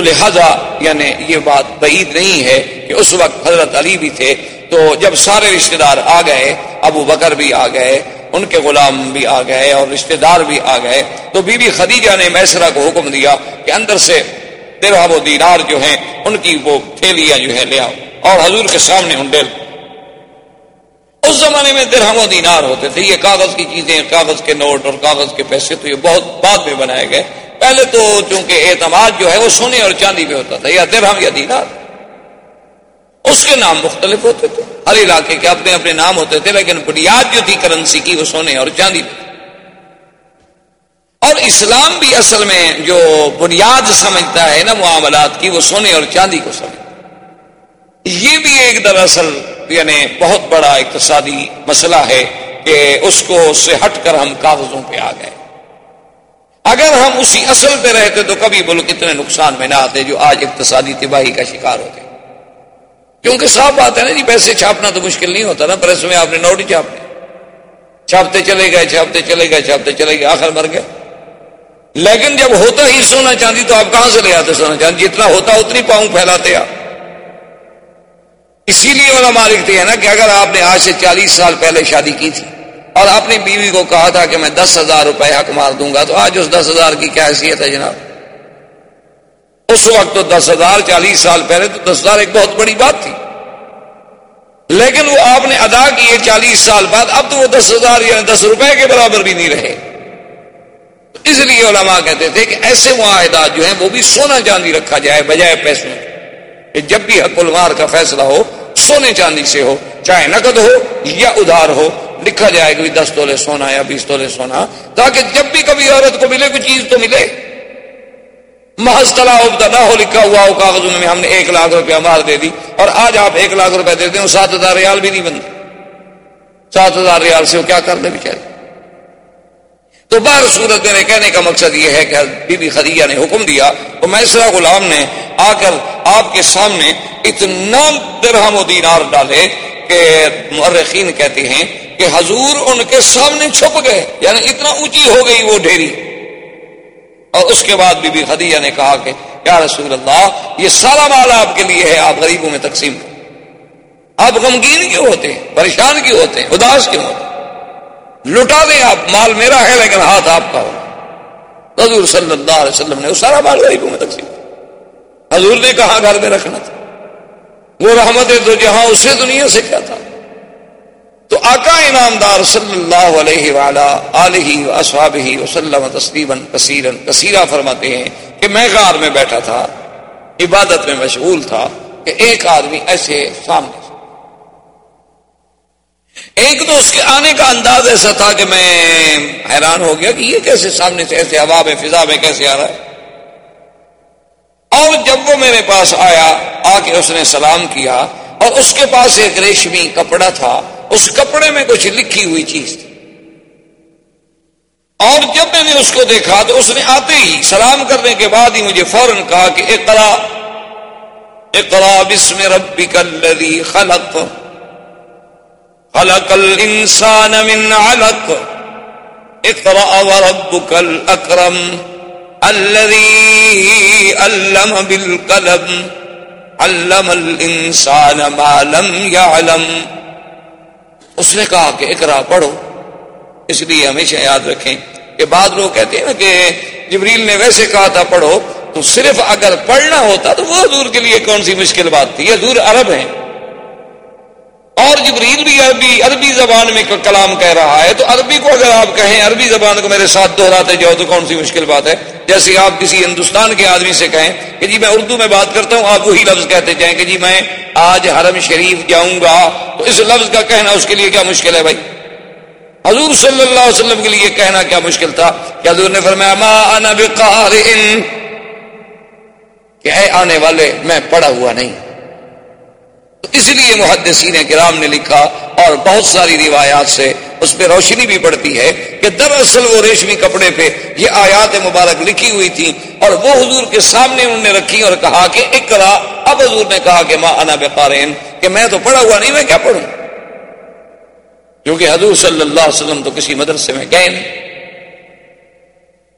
تو لہذا یعنی یہ بات بعید نہیں ہے کہ اس وقت حضرت علی بھی تھے، تو جب سارے رشتہ دار آ گئے، ابو بکر بھی آ گئے، ان کے غلام بھی آ گئے اور رشتہ دار بھی آ گئے، تو بی بی خدیجہ نے میسرا کو حکم دیا کہ اندر سے و دینار جو ہیں، ان کی وہ تھیلیاں جو ہے لے آؤ اور حضور کے سامنے ہنڈیل اس زمانے میں درہم و دینار ہوتے تھے، یہ کاغذ کی چیزیں، کاغذ کے نوٹ اور کاغذ کے پیسے، تو یہ بہت بعد میں بنائے گئے۔ پہلے تو چونکہ اعتماد جو ہے وہ سونے اور چاندی پہ ہوتا تھا، یا درہم یا دینار۔ اس کے نام مختلف ہوتے تھے۔ ہر علاقے کے اپنے اپنے نام ہوتے تھے، لیکن بنیاد جو تھی کرنسی کی، وہ سونے اور چاندی اور اسلام بھی اصل میں جو بنیاد سمجھتا ہے نا معاملات کی، وہ سونے اور چاندی کو سمجھتا یہ بھی ایک دراصل یعنی بہت بڑا اقتصادی مسئلہ ہے کہ اس کو اس سے ہٹ کر ہم کاغذوں پہ آ گئے۔ اگر ہم اسی اصل پہ رہتے تو کبھی ملک اتنے نقصان میں نہ آتے جو آج اقتصادی تباہی کا شکار ہوتے۔ کیونکہ صاف بات ہے نا جی پیسے چھاپنا تو مشکل نہیں ہوتا نا، پریس میں آپ نے نوٹ ہی چھاپنے چھاپتے چلے گئے، چھاپتے چلے گئے، چھاپتے چلے گئے، آخر مر گئے۔ لیکن جب ہوتا ہی سونا چاندی تو آپ کہاں سے لے آتے سونا چاندی؟ جتنا ہوتا اتنی پاؤں پھیلاتے آپ۔ اسی لیے علماء لکھتے ہیں نا کہ اگر آپ نے آج سے چالیس سال پہلے شادی کی تھی اور اپنی بیوی کو کہا تھا کہ میں دس ہزار روپے حق مار دوں گا تو آج اس دس ہزار کی کیا حیثیت ہے جناب؟ اس وقت تو دس ہزار چالیس سال پہلے تو دس ہزار ایک بہت بڑی بات تھی۔ لیکن وہ آپ نے ادا کیے چالیس سال بعد، اب تو وہ دس ہزار یعنی دس روپے کے برابر بھی نہیں رہے۔ اس لیے علماء کہتے تھے کہ ایسے معاہدات جو ہیں وہ بھی سونا چاندی رکھا جائے بجائے پیسوں کہ جب بھی حق المار کا فیصلہ ہو، سونے چاندی سے ہو، چاہے نقد ہو یا ادھار ہو، لکھا جائے کہ دس تولے سونا یا بیس تولے سونا، تاکہ جب بھی کبھی عورت کو ملے، کوئی چیز تو ملے۔ محض تلا نہ ہو، لکھا ہوا ہو کاغذوں میں ہم نے ایک لاکھ روپیہ مار دے دی، اور آج آپ ایک لاکھ روپے دیتے ہیں سات ہزار ریال بھی نہیں بنتے۔ سات ہزار ریال سے وہ کیا کر دے بیچارے؟ تو بار صورت میرے کہنے کا مقصد یہ ہے کہ بی بی خدیجہ نے حکم دیا تو میسرا غلام نے آ کر آپ کے سامنے اتنا درہم و دینار ڈالے کہ مرخین کہتے ہیں کہ حضور ان کے سامنے چھپ گئے یعنی اتنا اونچی ہو گئی وہ ڈھیری اور اس کے بعد بی بی خدیجہ نے کہا کہ یا رسول اللہ، یہ سارا مال آپ کے لیے ہے، آپ غریبوں میں تقسیم۔ آپ غمگین کیوں ہوتے ہیں؟ پریشان کیوں ہوتے ہیں؟ اداس کیوں ہوتے ہیں؟ لٹا دیں آپ، مال میرا ہے لیکن ہاتھ آپ کا ہو حضور صلی اللہ علیہ وسلم نے وہ سارا مال غریبوں میں تقسیم حضور نے کہا گھر میں رکھنا تھا۔ وہ رحمت تو جہاں اسے دنیا سے کیا تھا۔ تو آقا انعامدار صلی اللہ علیہ علیہ وسلم تسلیمن کثیرن کثیرہ فرماتے ہیں کہ میں غار میں بیٹھا تھا، عبادت میں مشغول تھا کہ ایک آدمی ایسے سامنے ایک تو اس کے آنے کا انداز ایسا تھا کہ میں حیران ہو گیا کہ یہ کیسے سامنے سے ایسے ہوا میں فضا میں کیسے آ رہا ہے۔ اور جب وہ میرے پاس آیا، آ کے اس نے سلام کیا، اور اس کے پاس ایک ریشمی کپڑا تھا۔ اس کپڑے میں کچھ لکھی ہوئی چیز تھی۔ اور جب میں نے اس کو دیکھا تو اس نے آتے ہی سلام کرنے کے بعد ہی مجھے فوراً کہا کہ اقرا اقرا بسم ربک الذی خلق۔ خلق الانسان من علق. اقرا وربک الاکرم الذي علم بالقلم. علم الانسان ما لم يعلم. اس نے کہا کہ اقرا پڑھو. اس لیے ہمیشہ یاد رکھیں. کہ بعض لوگ کہتے ہیں نا کہ جبریل نے ویسے کہا تھا، پڑھو. تو صرف اگر پڑھنا ہوتا تو وہ حضور کے لیے کون سی مشکل بات تھی؟ حضور عرب ہیں۔ اور جبریل بھی عربی عربی زبان میں کلام کہہ رہا ہے، تو عربی کو اگر آپ کہیں، عربی زبان کو میرے ساتھ دہراتے جاؤ تو کون سی مشکل بات ہے؟ جیسے آپ کسی ہندوستان کے آدمی سے کہیں کہ جی میں اردو میں بات کرتا ہوں، آپ وہی لفظ کہتے جائیں کہ جی میں آج حرم شریف جاؤں گا، تو اس لفظ کا کہنا اس کے لیے کیا مشکل ہے بھائی؟ حضور صلی اللہ علیہ وسلم کے لیے کہنا کیا مشکل تھا؟ کہ حضور نے فرمایا، ما انا کہ اے آنے والے، میں پڑا ہوا نہیں۔ اس لیے محدثین کرام نے لکھا اور بہت ساری روایات سے اس پہ روشنی بھی پڑتی ہے کہ دراصل وہ ریشمی کپڑے پہ یہ آیات مبارک لکھی ہوئی تھی اور وہ حضور کے سامنے انہوں نے رکھی اور کہا کہ اکرا اب حضور نے کہا کہ ماں انا بقارین کہ میں تو پڑھا ہوا نہیں، میں کیا پڑھوں؟ کیونکہ حضور صلی اللہ علیہ وسلم تو کسی مدرسے میں گئے نہیں۔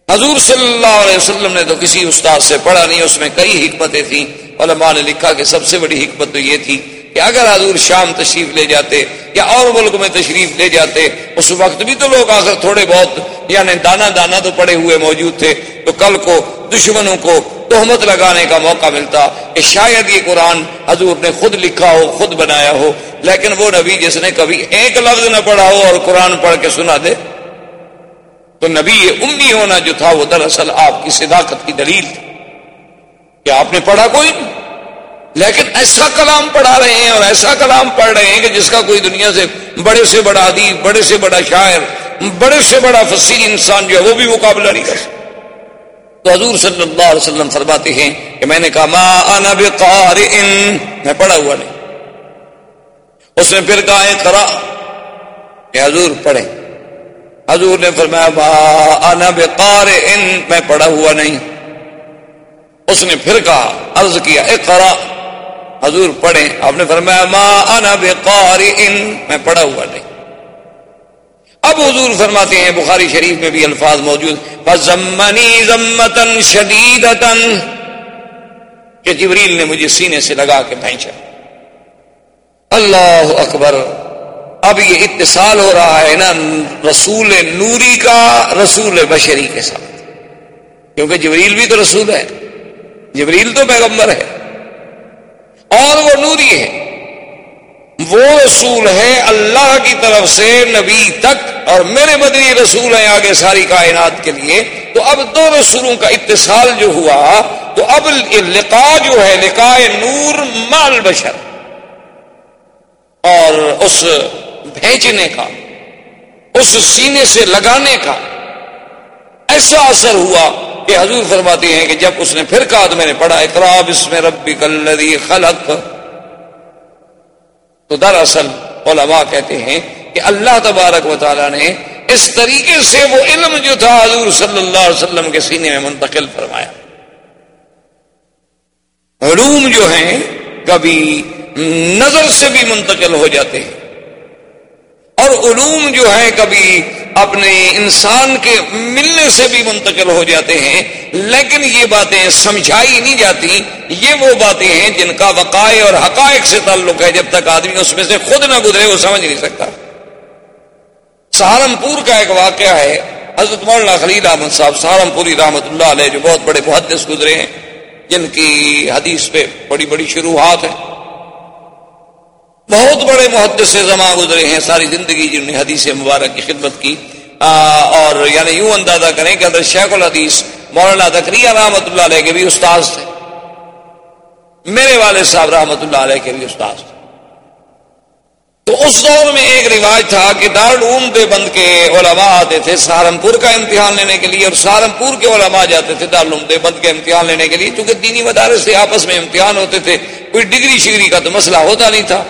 حضور صلی اللہ علیہ وسلم نے تو کسی استاد سے پڑھا نہیں، اس میں کئی حکمتیں تھیں۔ علماء نے لکھا کہ سب سے بڑی حکمت تو یہ تھی کہ اگر حضور شام تشریف لے جاتے یا اور ملک میں تشریف لے جاتے، اس وقت بھی تو لوگ آخر تھوڑے بہت یعنی دانا دانا تو پڑے ہوئے موجود تھے۔ تو کل کو، دشمنوں کو تہمت لگانے کا موقع ملتا کہ شاید یہ قرآن حضور نے خود لکھا ہو، خود بنایا ہو، لیکن وہ نبی جس نے کبھی ایک لفظ نہ پڑھا ہو اور قرآن پڑھ کے سنا دے۔ تو نبی یہ امی ہونا جو تھا وہ دراصل آپ کی صداقت کی دلیل تھی۔ کہ آپ نے پڑھا کوئی؟ نہیں لیکن ایسا کلام پڑھا رہے ہیں اور ایسا کلام پڑھ رہے ہیں کہ جس کا کوئی دنیا سے بڑے سے بڑا ادیب، بڑے سے بڑا شاعر، بڑے سے بڑا فصیح انسان جو ہے وہ بھی مقابلہ نہیں کر سکتا۔ تو حضور صلی اللہ علیہ وسلم فرماتے ہیں کہ میں نے کہا، ما انا بقارئ میں پڑھا ہوا نہیں۔ اس نے پھر کہا ہے کرا کہ حضور پڑھے حضور نے فرمایا، ما انا بقارئ میں پڑھا ہوا نہیں۔ اس نے پھر کہا، عرض کیا اقرا حضور پڑھیں۔ آپ نے فرمایا، ما انا بقارئ میں پڑھا ہوا نہیں۔ اب حضور فرماتے ہیں، بخاری شریف میں بھی الفاظ موجود۔ فزمنی زمتن شدیدتن کہ جبریل نے مجھے سینے سے لگا کے پہنچا اللہ اکبر۔ اب یہ اتصال ہو رہا ہے نا رسول نوری کا رسول بشری کے ساتھ۔ کیونکہ جبریل بھی تو رسول ہے۔ جبریل تو پیغمبر ہے۔ اور وہ نوری ہے۔ وہ رسول ہے اللہ کی طرف سے نبی تک اور میرے مدنی رسول ہیں آگے ساری کائنات کے لیے۔ تو اب دو رسولوں کا اتصال جو ہوا، تو اب لقاء جو ہے، لقاء نور مال بشر اور اس بھیجنے کا، اس سینے سے لگانے کا ایسا اثر ہوا کہ حضور فرماتے ہیں کہ جب اس نے پھر کہا تو میں نے پڑھا اقراب اس میں ربی کلدی خلق۔ تو دراصل علماء کہتے ہیں کہ اللہ تبارک و تعالیٰ نے اس طریقے سے وہ علم جو تھا حضور صلی اللہ علیہ وسلم کے سینے میں منتقل فرمایا۔ علوم جو ہیں کبھی نظر سے بھی منتقل ہو جاتے ہیں۔ اور علوم جو ہے کبھی اپنے انسان کے ملنے سے بھی منتقل ہو جاتے ہیں، لیکن یہ باتیں سمجھائی نہیں جاتی۔ یہ وہ باتیں ہیں جن کا وقائع اور حقائق سے تعلق ہے۔ جب تک آدمی اس میں سے خود نہ گزرے، وہ سمجھ نہیں سکتا۔ سہارنپور کا ایک واقعہ ہے۔ حضرت مولانا خلیل احمد صاحب سہارنپوری رحمت اللہ علیہ جو بہت بڑے محدث گزرے ہیں، جن کی حدیث پہ بڑی بڑی شروحات ہیں۔ بہت بڑے محدث سے زماں گزرے ہیں، ساری زندگی جنہوں نے حدیث مبارک کی خدمت کی۔ اور یعنی یوں اندازہ کریں کہ حضرت شیخ الحدیث مولانا تکریہ رحمۃ اللہ علیہ کے بھی استاذ تھے۔ میرے والد صاحب رحمۃ اللہ علیہ کے بھی استاذ تھے۔ تو اس دور میں ایک رواج تھا کہ دارالعلوم دیوبند کے علماء آتے تھے، سہارنپور کا امتحان لینے کے لیے، اور سہارنپور کے علماء جاتے تھے دارالعلوم دیوبند کے امتحان لینے کے لیے کیونکہ دینی مدارس سے آپس میں امتحان ہوتے تھے، کوئی ڈگری شگری کا تو مسئلہ ہوتا نہیں تھا۔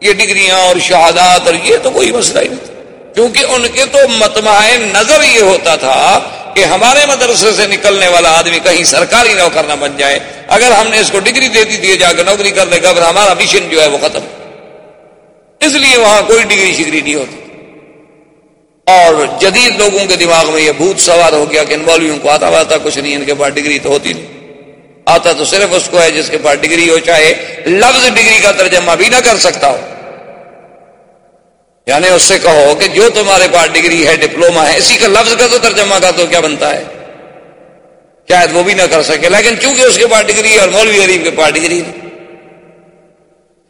یہ ڈگریاں اور شہادات اور یہ تو کوئی مسئلہ ہی نہیں۔ تھا کیونکہ ان کے تو متمع نظر یہ ہوتا تھا کہ ہمارے مدرسے سے نکلنے والا آدمی کہیں سرکاری نوکر نہ بن جائے۔ اگر ہم نے اس کو ڈگری دے دی دیے جا کے نوکری کر لے گا، پھر ہمارا مشن جو ہے وہ ختم۔ اس لیے وہاں کوئی ڈگری شگری نہیں ہوتی۔ اور جدید لوگوں کے دماغ میں یہ بھوت سوار ہو گیا کہ ان مولویوں کو آتا واتا کچھ نہیں، ان کے پاس ڈگری تو ہوتی نہیں۔ آتا تو صرف اس کو ہے جس کے پاس ڈگری ہو، چاہے لفظ ڈگری کا ترجمہ بھی نہ کر سکتا ہو۔ یعنی اس سے کہو کہ جو تمہارے پاس ڈگری ہے ڈپلوما ہے، اسی کا لفظ کا تو ترجمہ کا تو کیا بنتا ہے؟ شاید وہ بھی نہ کر سکے، لیکن چونکہ اس کے پاس ڈگری اور مولوی غریب کے پاس ڈگری نہیں۔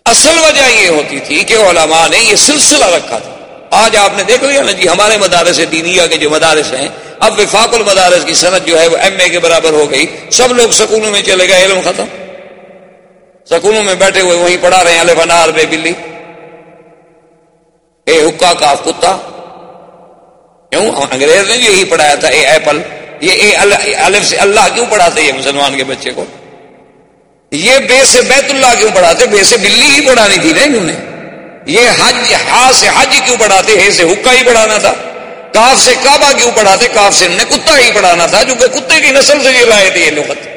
اصل وجہ یہ ہوتی تھی کہ علماء نے یہ سلسلہ رکھا تھا۔ آج آپ نے دیکھ لیا نا جی ہمارے مدارس دینیا کے جو مدارس ہیں اب وفاق المدارس کی صنعت جو ہے وہ ایم اے کے برابر ہو گئی۔ سب لوگ سکولوں میں چلے گئے، علم ختم۔ سکولوں میں بیٹھے ہوئے وہیں پڑھا رہے ہیں، الف انار بے بلی۔ اے حکا کا کتا۔ کیوں؟ انگریز نے یہی پڑھایا تھا، اے ایپل۔ یہ اے الف سے اللہ کیوں پڑھاتے یہ مسلمان کے بچے کو؟ یہ بے سے بیت اللہ کیوں پڑھاتے؟ بے سے بلی ہی پڑھانی تھی نا انہوں نے۔ یہ حج ہا سے حج کیوں پڑھاتے؟ ہے سے حکا ہی پڑھانا تھا۔ کاف سے کعبہ کیوں پڑھاتے کاف سے نے کتا ہی پڑھانا تھا، جو کہ کتے کی نسل سے یہ لائے تھے یہ لغت۔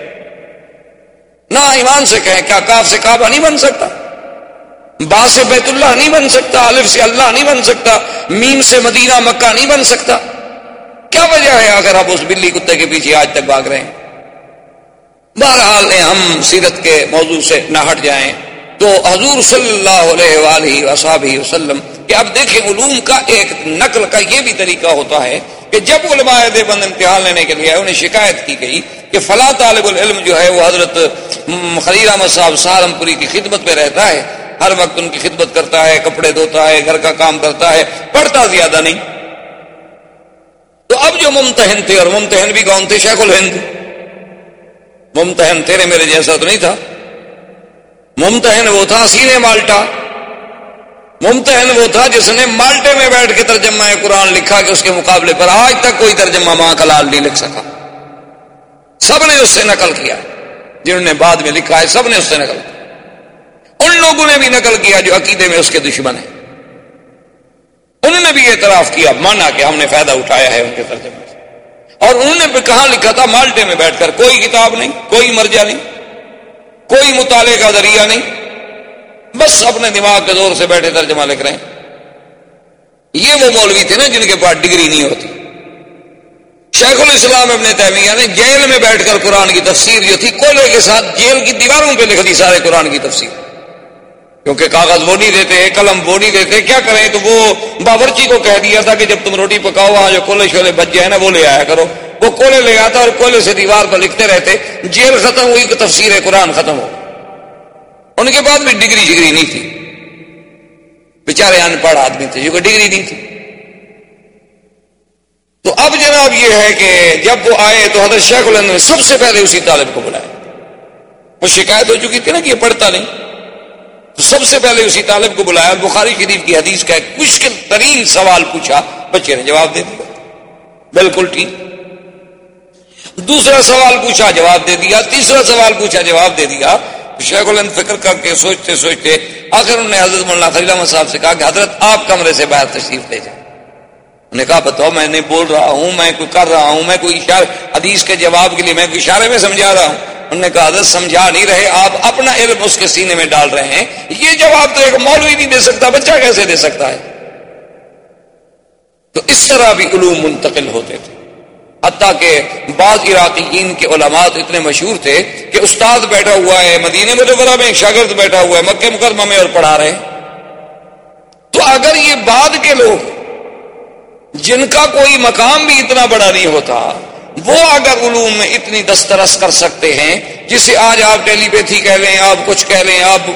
نہ ایمان سے کہیں، کیا کاف سے کعبہ نہیں بن سکتا؟ با سے بیت اللہ نہیں بن سکتا، الف سے اللہ نہیں بن سکتا، میم سے مدینہ، مکہ نہیں بن سکتا۔ کیا وجہ ہے اگر آپ اس بلی کتے کے پیچھے آج تک بھاگ رہے ہیں؟ بہرحال ہم سیرت کے موضوع سے نہ ہٹ جائیں۔ تو حضور صلی اللہ علیہ وآلہ وصحابہ وسلم کہ اب دیکھیں علوم کا ایک نقل کا یہ بھی طریقہ ہوتا ہے کہ جب علماء دیوبند امتحان لینے کے لیے انہیں شکایت کی گئی کہ فلاں طالب العلم جو ہے وہ حضرت خلیل احمد صاحب سہارنپوری کی خدمت میں رہتا ہے، ہر وقت ان کی خدمت کرتا ہے، کپڑے دھوتا ہے، گھر کا کام کرتا ہے، پڑھتا زیادہ نہیں۔ تو اب جو ممتحن تھے، اور ممتحن بھی کون تھے؟ شیخ الہند۔ ممتحن تیرے میرے جیسا تو نہیں تھا۔ ممتحن وہ تھا، سینے مالٹا۔ ممتحن وہ تھا جس نے مالٹے میں بیٹھ کے ترجمہ قرآن لکھا کہ اس کے مقابلے پر آج تک کوئی ترجمہ ماں کا لال نہیں لکھ سکا۔ سب نے اس سے نقل کیا۔ جنہوں نے بعد میں لکھا ہے، سب نے اس سے نقل کیا۔ ان لوگوں نے بھی نقل کیا جو عقیدے میں اس کے دشمن ہیں۔ انہوں نے بھی اعتراف کیا، مانا کہ ہم نے فائدہ اٹھایا ہے ان کے ترجمے سے۔ اور انہوں نے بھی کہاں لکھا تھا، مالٹے میں بیٹھ کر کوئی کتاب نہیں، کوئی مرجع نہیں، کوئی مطالعے کا ذریعہ نہیں۔ بس اپنے دماغ کے زور سے بیٹھے ترجمہ لکھ رہے ہیں۔ یہ وہ مولوی تھے نا جن کے پاس ڈگری نہیں ہوتی۔ شیخ الاسلام ابن تیمیہ نے جیل میں بیٹھ کر قرآن کی تفسیر جو تھی کولے کے ساتھ جیل کی دیواروں پہ لکھ دی سارے قرآن کی تفسیر۔ کیونکہ کاغذ وہ نہیں دیتے، قلم وہ نہیں دیتے، کیا کریں؟ تو وہ باورچی کو کہہ دیا تھا کہ جب تم روٹی پکاؤ، وہاں جو کولے شولے بچ جائے نا، وہ لے آیا کرو۔ وہ کولے لے آتا اور کولے سے دیوار پر لکھتے رہتے۔ جیل ختم ہوئی کہ تفسیر قرآن ختم ہو۔ ان کے بعد بھی ڈگری شگری نہیں تھی۔ بےچارے ان پڑھ آدمی تھے، جو کہ ڈگری نہیں تھی۔ تو اب جناب یہ ہے کہ جب وہ آئے تو حضرت شیخ الند نے سب سے پہلے اسی طالب کو بلایا۔ وہ شکایت ہو چکی تھی نا کہ یہ پڑھتا نہیں۔ تو سب سے پہلے اسی طالب کو بلایا۔ بخاری شریف کی حدیث کا ایک مشکل ترین سوال پوچھا، بچے نے جواب دے دیا۔ بالکل ٹھیک۔ دوسرا سوال پوچھا، جواب دے دیا۔ تیسرا سوال پوچھا، جواب دے دیا۔ شیخ الند فکر کر کے سوچتے سوچتے آخر انہوں نے حضرت مولانا خلیل احمد صاحب سے کہا کہ حضرت آپ کمرے سے باہر تشریف لے جائیں۔ انہوں نے کہا، بتاؤ میں نہیں بول رہا ہوں، میں کوئی کر رہا ہوں، میں کوئی اشارے، حدیث کے جواب کے لیے میں کوئی اشارے میں سمجھا رہا ہوں۔ انہوں نے کہا، حضرت سمجھا نہیں رہے، آپ اپنا علم اس کے سینے میں ڈال رہے ہیں۔ یہ جواب تو ایک مولوی نہیں دے سکتا، بچہ کیسے دے سکتا ہے؟ تو اس طرح بھی علوم منتقل ہوتے تھے۔ حتیٰ کہ بعض عراقیین کے علماء اتنے مشہور تھے کہ استاد بیٹھا ہوا ہے، مدینہ مدورہ میں ایک شاگرد بیٹھا ہوا ہے، مکہ مقدمہ میں اور پڑھا رہے تو اگر یہ بعد کے لوگ جن کا کوئی مقام بھی اتنا بڑا نہیں ہوتا وہ اگر علوم میں اتنی دسترس کر سکتے ہیں، جسے آج آپ ٹیلی پیتھی کہہ لیں، آپ کچھ کہہ لیں، آپ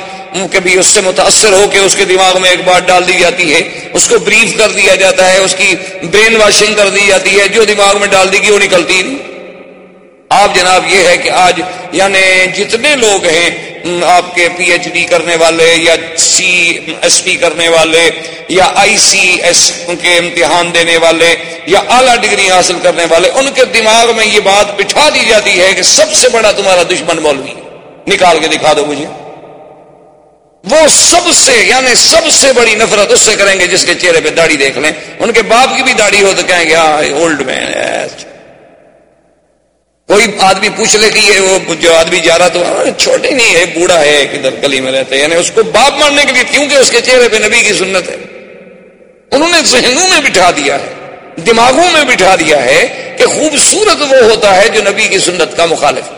کبھی اس سے متاثر ہو کے اس کے دماغ میں ایک بات ڈال دی جاتی ہے، اس کو بریف کر دیا جاتا ہے، اس کی برین واشنگ کر دی جاتی ہے، جو دماغ میں ڈال دی گئی وہ نکلتی نہیں۔ آپ جناب یہ ہے کہ آج یعنی جتنے لوگ ہیں آپ کے پی ایچ ڈی کرنے والے یا سی ایس پی کرنے والے یا آئی سی ایس کے امتحان دینے والے یا اعلیٰ ڈگری حاصل کرنے والے، ان کے دماغ میں یہ بات بٹھا دی جاتی ہے کہ سب سے بڑا تمہارا دشمن مولوی نکال کے دکھا دو مجھے۔ وہ سب سے یعنی سب سے بڑی نفرت اس سے کریں گے جس کے چہرے پہ داڑھی دیکھ لیں۔ ان کے باپ کی بھی داڑھی ہو تو کہیں گے ہاں اولڈ مین کوئی آدمی پوچھ لے کہ یہ وہ جو آدمی جا رہا تو چھوٹے نہیں ہے، بوڑھا ہے، کدھر گلی میں رہتے یعنی اس کو باپ ماننے کے لیے کیونکہ اس کے چہرے پہ نبی کی سنت ہے؟ انہوں نے ذہنوں میں بٹھا دیا ہے، دماغوں میں بٹھا دیا ہے کہ خوبصورت وہ ہوتا ہے جو نبی کی سنت کا مخالف ہے۔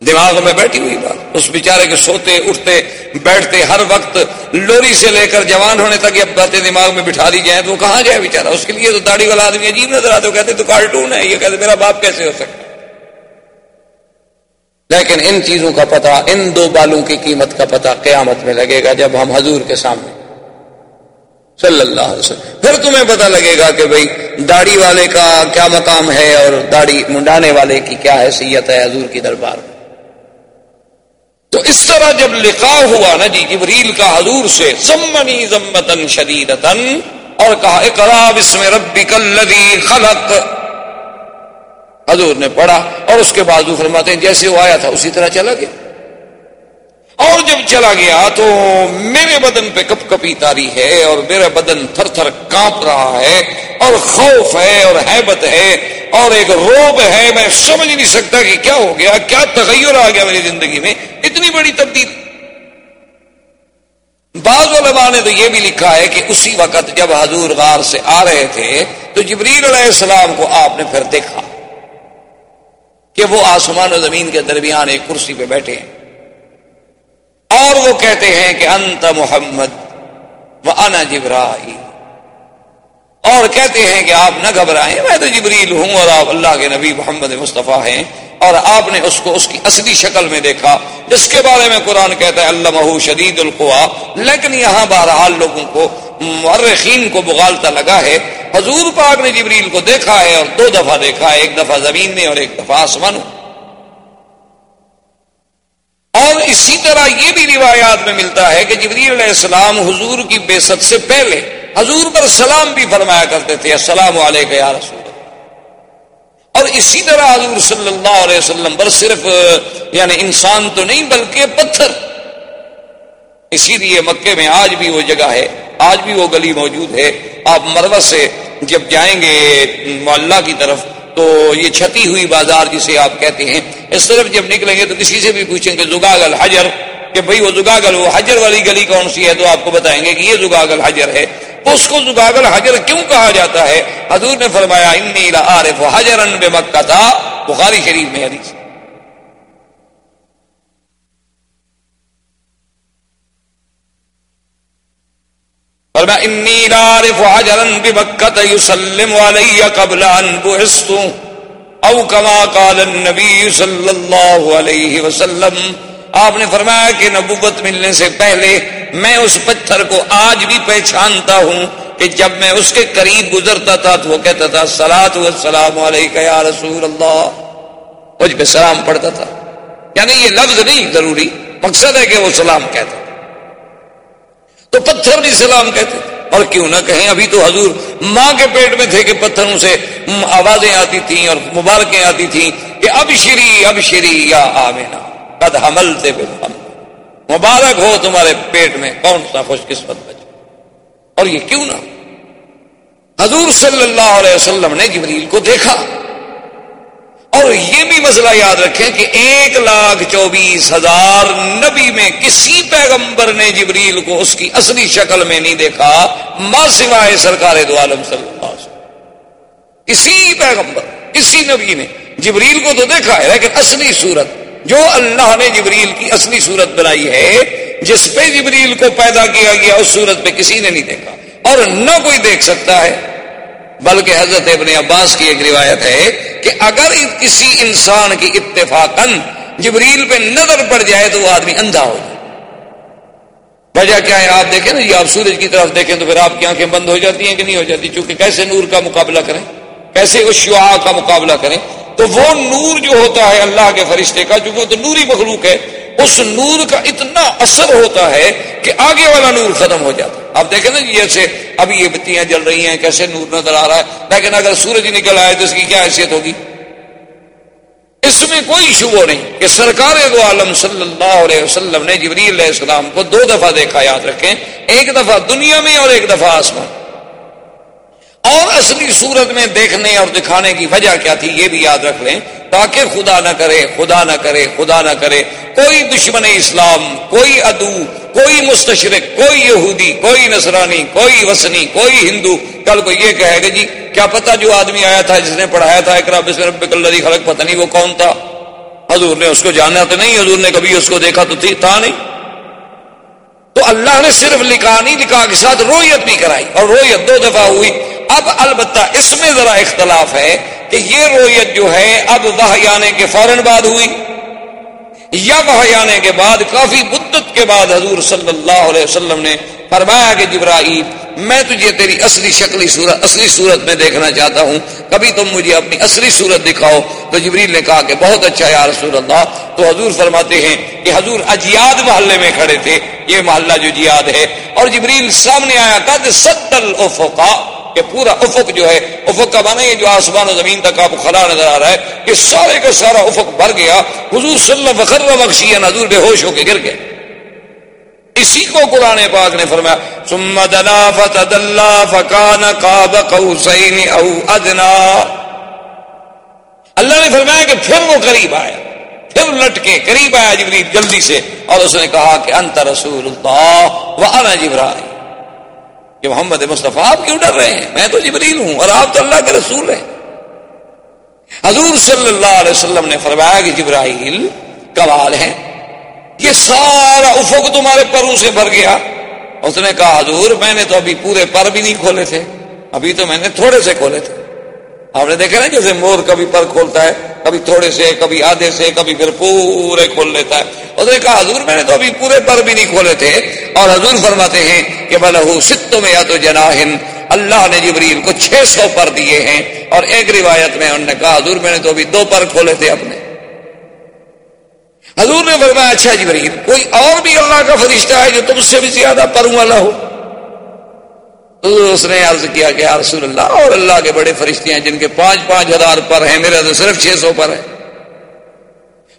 دماغ میں بیٹھی ہوئی بات۔ اس بیچارے کے سوتے، اٹھتے، بیٹھتے، ہر وقت لوری سے لے کر جوان ہونے تک یہ باتیں دماغ میں بٹھا دی جائیں تو وہ کہاں جائے بیچارہ؟ اس کے لیے تو داڑھی والا آدمی عجیب نظر آتے کہتے تو کارٹون ہے، یہ کہتے میرا باپ کیسے ہو سکتا لیکن ان چیزوں کا پتہ، ان دو بالوں کی قیمت کا پتہ قیامت میں لگے گا جب ہم حضور کے سامنے۔ صلی اللہ علیہ وسلم۔ پھر تمہیں پتہ لگے گا کہ بھائی داڑھی والے کا کیا مقام ہے اور داڑھی منڈانے والے کی کیا حیثیت ہے حضور کی دربار میں۔ تو اس طرح جب لقاء ہوا نا جی جبریل کا حضور سے، زمنی زمتن شدیدتن، اور کہا، اقرا بسم ربک الذی خلق۔ حضور نے پڑھا اور اس کے بعد فرماتے ہیں، جیسے وہ آیا تھا، اسی طرح چلا گیا۔ اور جب چلا گیا تو میرے بدن پہ کپ کپی تاری ہے اور میرا بدن تھر تھر کانپ رہا ہے اور خوف ہے اور حیبت ہے اور ایک روب ہے۔ میں سمجھ نہیں سکتا کہ کیا ہو گیا، کیا تغیر آ گیا میری زندگی میں۔ اتنی بڑی تبدیل۔ بعض علماء نے تو یہ بھی لکھا ہے کہ اسی وقت جب حضور غار سے آ رہے تھے تو جبریل علیہ السلام کو آپ نے پھر دیکھا کہ وہ آسمان و زمین کے درمیان ایک کرسی پہ بیٹھے ہیں۔ اور وہ کہتے ہیں کہ انت محمد وہ انا جبراہی اور کہتے ہیں کہ آپ نہ گھبرائیں، میں تو جبریل ہوں اور آپ اللہ کے نبی محمد مصطفیٰ ہیں اور آپ نے اس کو اس کی اصلی شکل میں دیکھا، جس کے بارے میں قرآن کہتا ہے اللہ شدید القوا لیکن یہاں بہرحال لوگوں کو مرخین کو بغالتا لگا ہے۔ حضور پاک نے جبریل کو دیکھا ہے اور دو دفعہ دیکھا ہے، ایک دفعہ زمین میں اور ایک دفعہ آسمان اور اسی طرح یہ بھی روایات میں ملتا ہے کہ جبریل علیہ السلام حضور کی بے سے پہلے حضور پر سلام بھی فرمایا کرتے تھے، السلام علیکم یا رسول اور اسی طرح حضور صلی اللہ علیہ وسلم پر صرف یعنی انسان تو نہیں بلکہ پتھر۔ اسی لیے مکے میں آج بھی وہ جگہ ہے، آج بھی وہ گلی موجود ہے۔ آپ مرو سے جب جائیں گے اللہ کی طرف تو یہ چھتی ہوئی بازار جسے آپ کہتے ہیں، اس طرف جب نکلیں گے تو کسی سے بھی پوچھیں گے، زگاگل حجر، کہ بھئی وہ زگاگل، وہ حجر والی گلی کون سی ہے؟ تو آپ کو بتائیں گے کہ یہ زگاگل حجر ہے۔ اس کو زگاگل حجر کیوں کہا جاتا ہے؟ حضور نے فرمایا انی لعارف حجرن بے تھا۔ بخاری شریف میں حدیث فرمایا انی یسلم علی قبل ان بعثت او کما قال النبی صلی اللہ علیہ وسلم. آپ نے فرمایا کہ نبوت ملنے سے پہلے میں اس پتھر کو آج بھی پہچانتا ہوں کہ جب میں اس کے قریب گزرتا تھا تو وہ کہتا تھا سلاد السلام علیکم یا رسول اللہ. مجھ پہ سلام پڑھتا تھا. یعنی یہ لفظ نہیں ضروری، مقصد ہے کہ وہ سلام کہتا. تو پتھر بھی سلام کہتے اور کیوں نہ کہیں ابھی تو حضور ماں کے پیٹ میں تھے کہ پتھروں سے آوازیں آتی تھیں اور مبارکیں آتی تھیں کہ اب شری اب شری، یا آمینا قد حمل سے مبارک ہو تمہارے پیٹ میں۔ کون سا خوش قسمت بچ اور یہ کیوں نہ؟ حضور صلی اللہ علیہ وسلم نے جبریل کو دیکھا۔ اور یہ بھی مسئلہ یاد رکھیں کہ ایک لاکھ چوبیس ہزار نبی میں کسی پیغمبر نے جبریل کو اس کی اصلی شکل میں نہیں دیکھا ماں سوائے سرکار دو عالم صلی اللہ علیہ وسلم۔ کسی پیغمبر کسی نبی نے جبریل کو تو دیکھا ہے، لیکن اصلی صورت، جو اللہ نے جبریل کی اصلی صورت بنائی ہے، جس پہ جبریل کو پیدا کیا گیا، اس صورت پہ کسی نے نہیں دیکھا۔ اور نہ کوئی دیکھ سکتا ہے۔ بلکہ حضرت ابن عباس کی ایک روایت ہے کہ اگر کسی انسان کی اتفاق جبریل پہ نظر پڑ جائے تو وہ آدمی اندھا ہو جائے۔ وجہ کیا ہے؟ آپ دیکھیں نا یہ آپ سورج کی طرف دیکھیں تو پھر آپ کی آنکھیں بند ہو جاتی ہیں کہ نہیں ہو جاتی؟ چونکہ کیسے نور کا مقابلہ کریں؟ کیسے اس شعا کا مقابلہ کریں؟ تو وہ نور جو ہوتا ہے اللہ کے فرشتے کا، جو وہ تو نوری مخلوق ہے، اس نور کا اتنا اثر ہوتا ہے کہ آگے والا نور ختم ہو جاتا ہے۔ آپ دیکھیں نا جی، جیسے ابھی یہ بتیاں جل رہی ہیں، کیسے نور نظر آ رہا ہے۔ لیکن اگر سورج نکل آئے تو اس کی کیا حیثیت ہوگی؟ اس میں کوئی شبہ نہیں کہ سرکار دو عالم صلی اللہ علیہ وسلم نے جبریل علیہ السلام کو دو دفعہ دیکھا، یاد رکھیں۔ ایک دفعہ دنیا میں اور ایک دفعہ آسمان۔ اور اصلی صورت میں دیکھنے اور دکھانے کی وجہ کیا تھی یہ بھی یاد رکھ لیں، تاکہ خدا نہ کرے، خدا نہ کرے، خدا نہ کرے، کوئی دشمن اسلام، کوئی ادو کوئی مستشرق، کوئی یہودی، کوئی نصرانی، کوئی وسنی کوئی ہندو۔ کل کو یہ کہے گا جی کیا پتا جو آدمی آیا تھا، جس نے پڑھایا تھا بسم رب خلق، پتہ نہیں وہ کون تھا۔ حضور نے اس کو جانا تو نہیں، حضور نے کبھی اس کو دیکھا تو تھی تھا نہیں۔ تو اللہ نے صرف لکھا نہیں، لکھا کے ساتھ رویت بھی کرائی، اور رویت دو دفعہ ہوئی۔ اب البتہ اس میں ذرا اختلاف ہے کہ یہ رویت جو ہے اب وہ آنے کے فوراً بعد ہوئی، یا وہ آنے کے بعد، کافی مدت کے بعد حضور صلی اللہ علیہ وسلم نے فرمایا کہ جبرائیل، میں تجھے تیری اصلی شکلی صورت اصلی صورت میں دیکھنا چاہتا ہوں، کبھی تم مجھے اپنی اصلی صورت دکھاؤ۔ تو جبریل نے کہا کہ بہت اچھا یا رسول اللہ، تو حضور فرماتے ہیں کہ حضور اجیاد محلے میں کھڑے تھے، یہ محلہ جو جیاد ہے۔ اور جبریل سامنے آیا تھا کہ ستل افقا کہ پورا افق جو ہے، افق کا مانا یہ جو آسمان و زمین تک آپ خلا نظر آ رہا ہے، کہ سارے کا سارا افق بھر گیا۔ حضور صلی اللہ وخر بخشی حضور بے ہوش ہو کے گر گئے۔ اسی کو قرآن پاک نے فرمایا، ثم دنا فتدلا فکان قاب قوسین او ادنا۔ اللہ نے فرمایا کہ پھر وہ قریب آیا۔ پھر لٹ کے قریب آیا جبریل جلدی سے۔ اور اس نے کہا کہ انت رسول اللہ وانا جبرائیل۔ کہ محمد مصطفیٰ آپ کیوں ڈر رہے ہیں؟ میں تو جبریل ہوں اور آپ تو اللہ کے رسول ہیں۔ حضور صلی اللہ علیہ وسلم نے فرمایا کہ جبرائیل کمال ہے یہ سارا افق تمہارے پروں سے بھر گیا۔ اس نے کہا، حضور، میں نے تو ابھی پورے پر بھی نہیں کھولے تھے۔ ابھی تو میں نے تھوڑے سے کھولے تھے۔ آپ نے دیکھا نا جیسے مور کبھی پر کھولتا ہے، کبھی تھوڑے سے، کبھی آدھے سے، کبھی پھر پورے کھول لیتا ہے۔ اس نے کہا، حضور، میں نے تو ابھی پورے پر بھی نہیں کھولے تھے۔ اور حضور فرماتے ہیں کہ بلو ستوں میں یا تو جناہن، اللہ نے جبریل کو چھ سو پر دیے ہیں۔ اور ایک روایت میں انہوں نے کہا، حضور، میں نے تو ابھی دو پر کھولے تھے اپنے۔ حضور نے فرمایا اچھا جبریل، کوئی اور بھی اللہ کا فرشتہ ہے جو تم سے بھی زیادہ پروں والا ہو؟ اس نے عرض کیا کہ رسول اللہ، اور اللہ کے بڑے فرشتے ہیں جن کے پانچ پانچ ہزار پر ہیں میرا تو صرف چھ سو پر ہے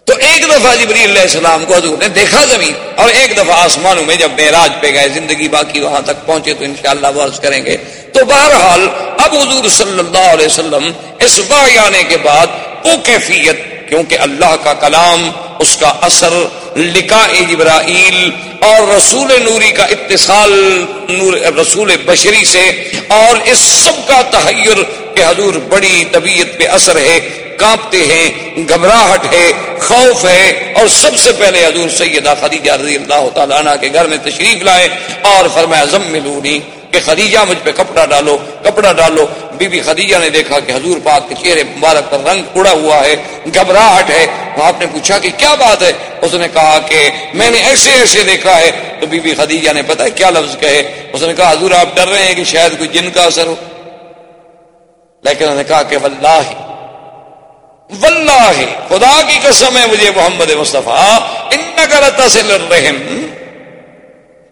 تو ایک دفعہ جبریل علیہ السلام کو حضور نے دیکھا زمین، اور ایک دفعہ آسمانوں میں جب معراج پہ گئے، زندگی باقی وہاں تک پہنچے، تو انشاءاللہ وہ عرض کریں گے۔ تو بہرحال اب حضور صلی اللہ علیہ وسلم اس واقع آنے کے بعد وہ کیفیت کیونکہ اللہ کا کلام، اس کا اثر لکھا جبرائیل اور رسول نوری کا اتصال نور رسول بشری سے اور اس سب کا تحیر کہ حضور بڑی طبیعت پہ اثر ہے، کانپتے ہیں، گھبراہٹ ہے، خوف ہے اور سب سے پہلے حضور سیدہ خدیجہ رضی اللہ تعالیٰ عنہ کے گھر میں تشریف لائے اور فرمایا، زملونی کہ خدیجہ مجھ پہ کپڑا ڈالو کپڑا ڈالو۔ بی بی خدیجہ نے دیکھا کہ حضور پاک کے چہرے مبارک پر رنگ اڑا ہوا ہے، گھبراہٹ ہے۔ آپ نے پوچھا کہ کیا بات ہے؟ اس نے کہا کہ میں نے ایسے ایسے دیکھا ہے۔ تو بی بی خدیجہ نے پتا کیا لفظ کہے؟ اس نے کہا، حضور آپ ڈر رہے ہیں کہ شاید کوئی جن کا اثر ہو۔ لیکن انہوں نے کہا کہ واللہ واللہ، خدا کی قسم ہے مجھے محمد مصطفیٰ ان نقل سے الرحم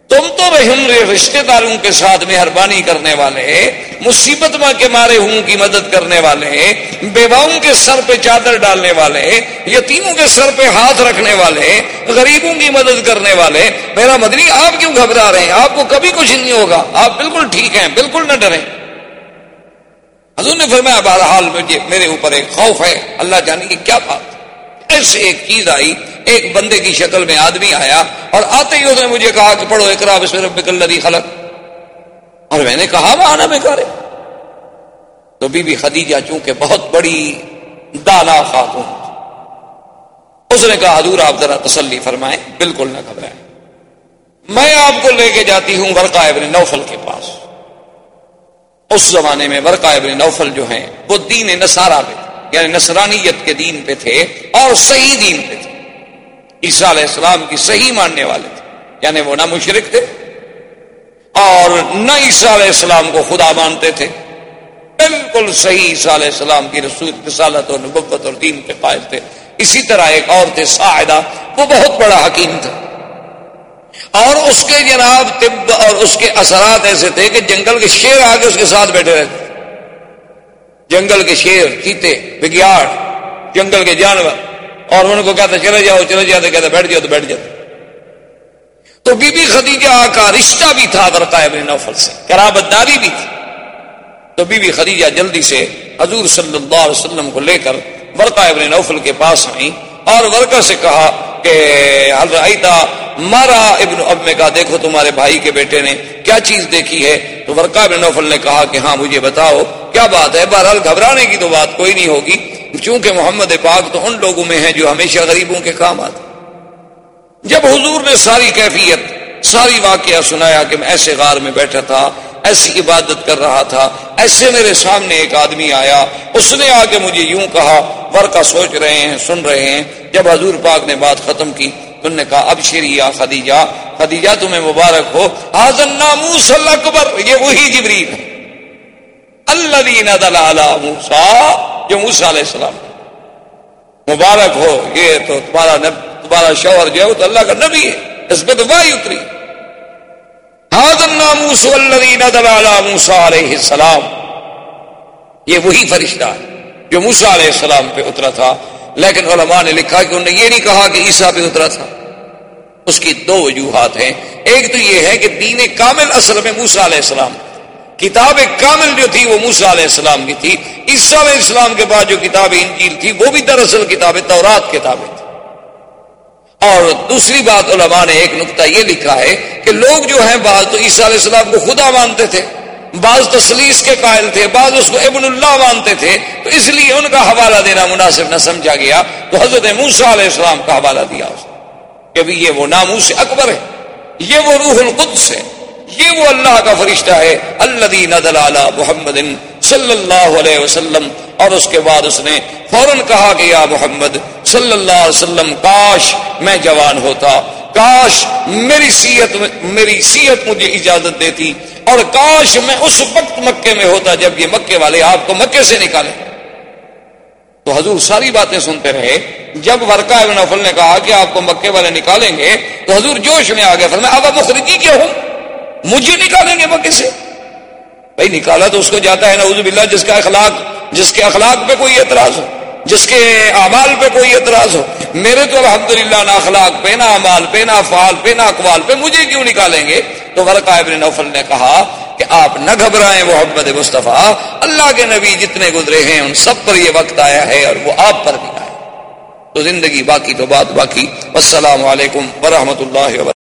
تم تو رحم رشتے داروں کے ساتھ مہربانی کرنے والے، مصیبت ماں کے مارے ہوں کی مدد کرنے والے، بیواؤں کے سر پہ چادر ڈالنے والے، یتیموں کے سر پہ ہاتھ رکھنے والے، غریبوں کی مدد کرنے والے۔ میرا مدنی، آپ کیوں گھبرا رہے ہیں؟ آپ کو کبھی کچھ نہیں ہوگا۔ آپ بالکل ٹھیک ہیں، بالکل نہ ڈریں۔ حضور نے فرمایا، بہرحال مجھے، میرے اوپر ایک خوف ہے۔ اللہ جانے کی کیا بات۔ ایسے ایک چیز آئی، ایک بندے کی شکل میں آدمی آیا اور آتے ہی اس نے مجھے کہا کہ پڑھو اکرا بسم ربک الذی خلق۔ اور میں نے کہا وہ آنا بیکار تو بی بی خدیجہ چونکہ بہت بڑی دانا خاتون اس نے کہا، حضور آپ ذرا تسلی فرمائیں، بالکل نہ گھبرائیں۔ میں آپ کو لے کے جاتی ہوں ورقا ابن نوفل کے پاس۔ اس زمانے میں ورقا ابن نوفل جو ہیں، وہ دین نصارہ پہ یعنی نصرانیت کے دین پہ تھے اور صحیح دین پہ تھے۔ عیسیٰ علیہ السلام کی صحیح ماننے والے تھے۔ یعنی وہ نہ مشرق تھے اور نہ عیسیٰ علیہ السلام کو خدا مانتے تھے۔ بالکل صحیح عیسیٰ علیہ السلام کی رسول، رسالت اور نبت اور دین کے قائل تھے۔ اسی طرح ایک اور تھے ساحدہ وہ بہت بڑا حکیم تھا۔ اور اس کے جناب طب اور اس کے اثرات ایسے تھے کہ جنگل کے شیر آ کے اس کے ساتھ بیٹھے رہتے۔ جنگل کے شیر چیتے بگیاڑ، جنگل کے جانور۔ اور ان کو کہتے چلے جاؤ، چلے جاتے کہتے بیٹھ جاؤ، تو بیٹھ جاتے تو بی بی خدیجہ کا رشتہ بھی تھا برقا ابن نوفل سے کرابت داری بھی تھی۔ تو بی بی خدیجہ جلدی سے حضور صلی اللہ علیہ وسلم کو لے کر ورقا ابن نوفل کے پاس آئیں۔ اور ورقا سے کہا کہ مارا ابن اب میں کہا، دیکھو تمہارے بھائی کے بیٹے نے کیا چیز دیکھی ہے؟ تو ورقا ابن نوفل نے کہا کہ ہاں مجھے بتاؤ، کیا بات ہے؟ بہرحال گھبرانے کی تو بات کوئی نہیں ہوگی۔ چونکہ محمد پاک تو ان لوگوں میں ہیں جو ہمیشہ غریبوں کے کام آتے جب حضور نے ساری کیفیت، ساری واقعہ سنایا کہ میں ایسے غار میں بیٹھا تھا ایسی عبادت کر رہا تھا، ایسے میرے سامنے ایک آدمی آیا، اس نے آ کے مجھے یوں کہا ورکا سوچ رہے ہیں، سن رہے ہیں، جب حضور پاک نے بات ختم کی، تو نے کہا، اب شریعہ خدیجہ خدیجہ تمہیں مبارک ہو حاضن ناموس اللہ اکبر یہ وہی جبریل ہے۔ اللہ موسا جو موسا علیہ السلام۔ مبارک ہو، یہ تو تمہارا نب، تمہارا شوہر جو ہے، وہ تو اللہ کا نبی ہے، اس پہ تو وائی اتری۔ موسا علیہ السلام. یہ وہی فرشتہ ہے جو موسا علیہ السلام پہ اترا تھا. لیکن علماء نے لکھا کہ انہوں نے یہ نہیں کہا کہ عیسیٰ پہ اترا تھا. اس کی دو وجوہات ہیں. ایک تو یہ ہے کہ دین کامل اصل میں موسا علیہ السلام. کتاب کامل جو تھی وہ موسا علیہ السلام کی تھی. عیسیٰ علیہ السلام کے بعد جو کتاب انجیل تھی وہ بھی دراصل کتاب تورات کتابیں تھی. اور دوسری بات علماء نے ایک نقطہ یہ لکھا ہے کہ لوگ جو ہیں، بعض تو عیسیٰ علیہ السلام کو خدا مانتے تھے، بعض تسلیس کے قائل تھے، بعض اس کو ابن اللہ مانتے تھے، تو اس لیے ان کا حوالہ دینا مناسب نہ سمجھا گیا۔ تو حضرت موسا علیہ السلام کا حوالہ دیا اس کہ بھی یہ وہ ناموس اکبر ہے، یہ وہ روح القدس ہے، یہ وہ اللہ کا فرشتہ ہے اللہ محمد صلی اللہ علیہ وسلم، اور اس کے بعد اس نے فوراً کہا کہ یا محمد صلی اللہ علیہ وسلم، کاش میں جوان ہوتا، کاش میری سیت میری سیت مجھے اجازت دیتی، اور کاش میں اس وقت مکے میں ہوتا جب یہ مکے والے آپ کو مکے سے نکالے تو حضور ساری باتیں سنتے رہے۔ جب ورکا ابن افل نے کہا کہ آپ کو مکے والے نکالیں گے، تو حضور جوش میں آ گیا فرمایا، اب مخرجی کیا ہوں؟ مجھے نکالیں گے مکے سے؟ بھائی نکالا تو اس کو جاتا ہے، نعوذ باللہ، جس کا اخلاق، جس کے اخلاق پہ کوئی اعتراض ہو، جس کے اعمال پہ کوئی اعتراض ہو، میرے تو الحمدللہ نہ اخلاق پہ، نہ اعمال پہ، نہ افعال پہ، نہ اقوال پہ مجھے کیوں نکالیں گے؟ تو ورقا ابن نوفل نے کہا کہ آپ نہ گھبرائیں محمد مصطفیٰ، اللہ کے نبی جتنے گزرے ہیں، ان سب پر یہ وقت آیا ہے اور وہ آپ پر بھی آیا تو زندگی باقی تو بات باقی۔ السلام علیکم ورحمۃ اللہ وبرکاتہ۔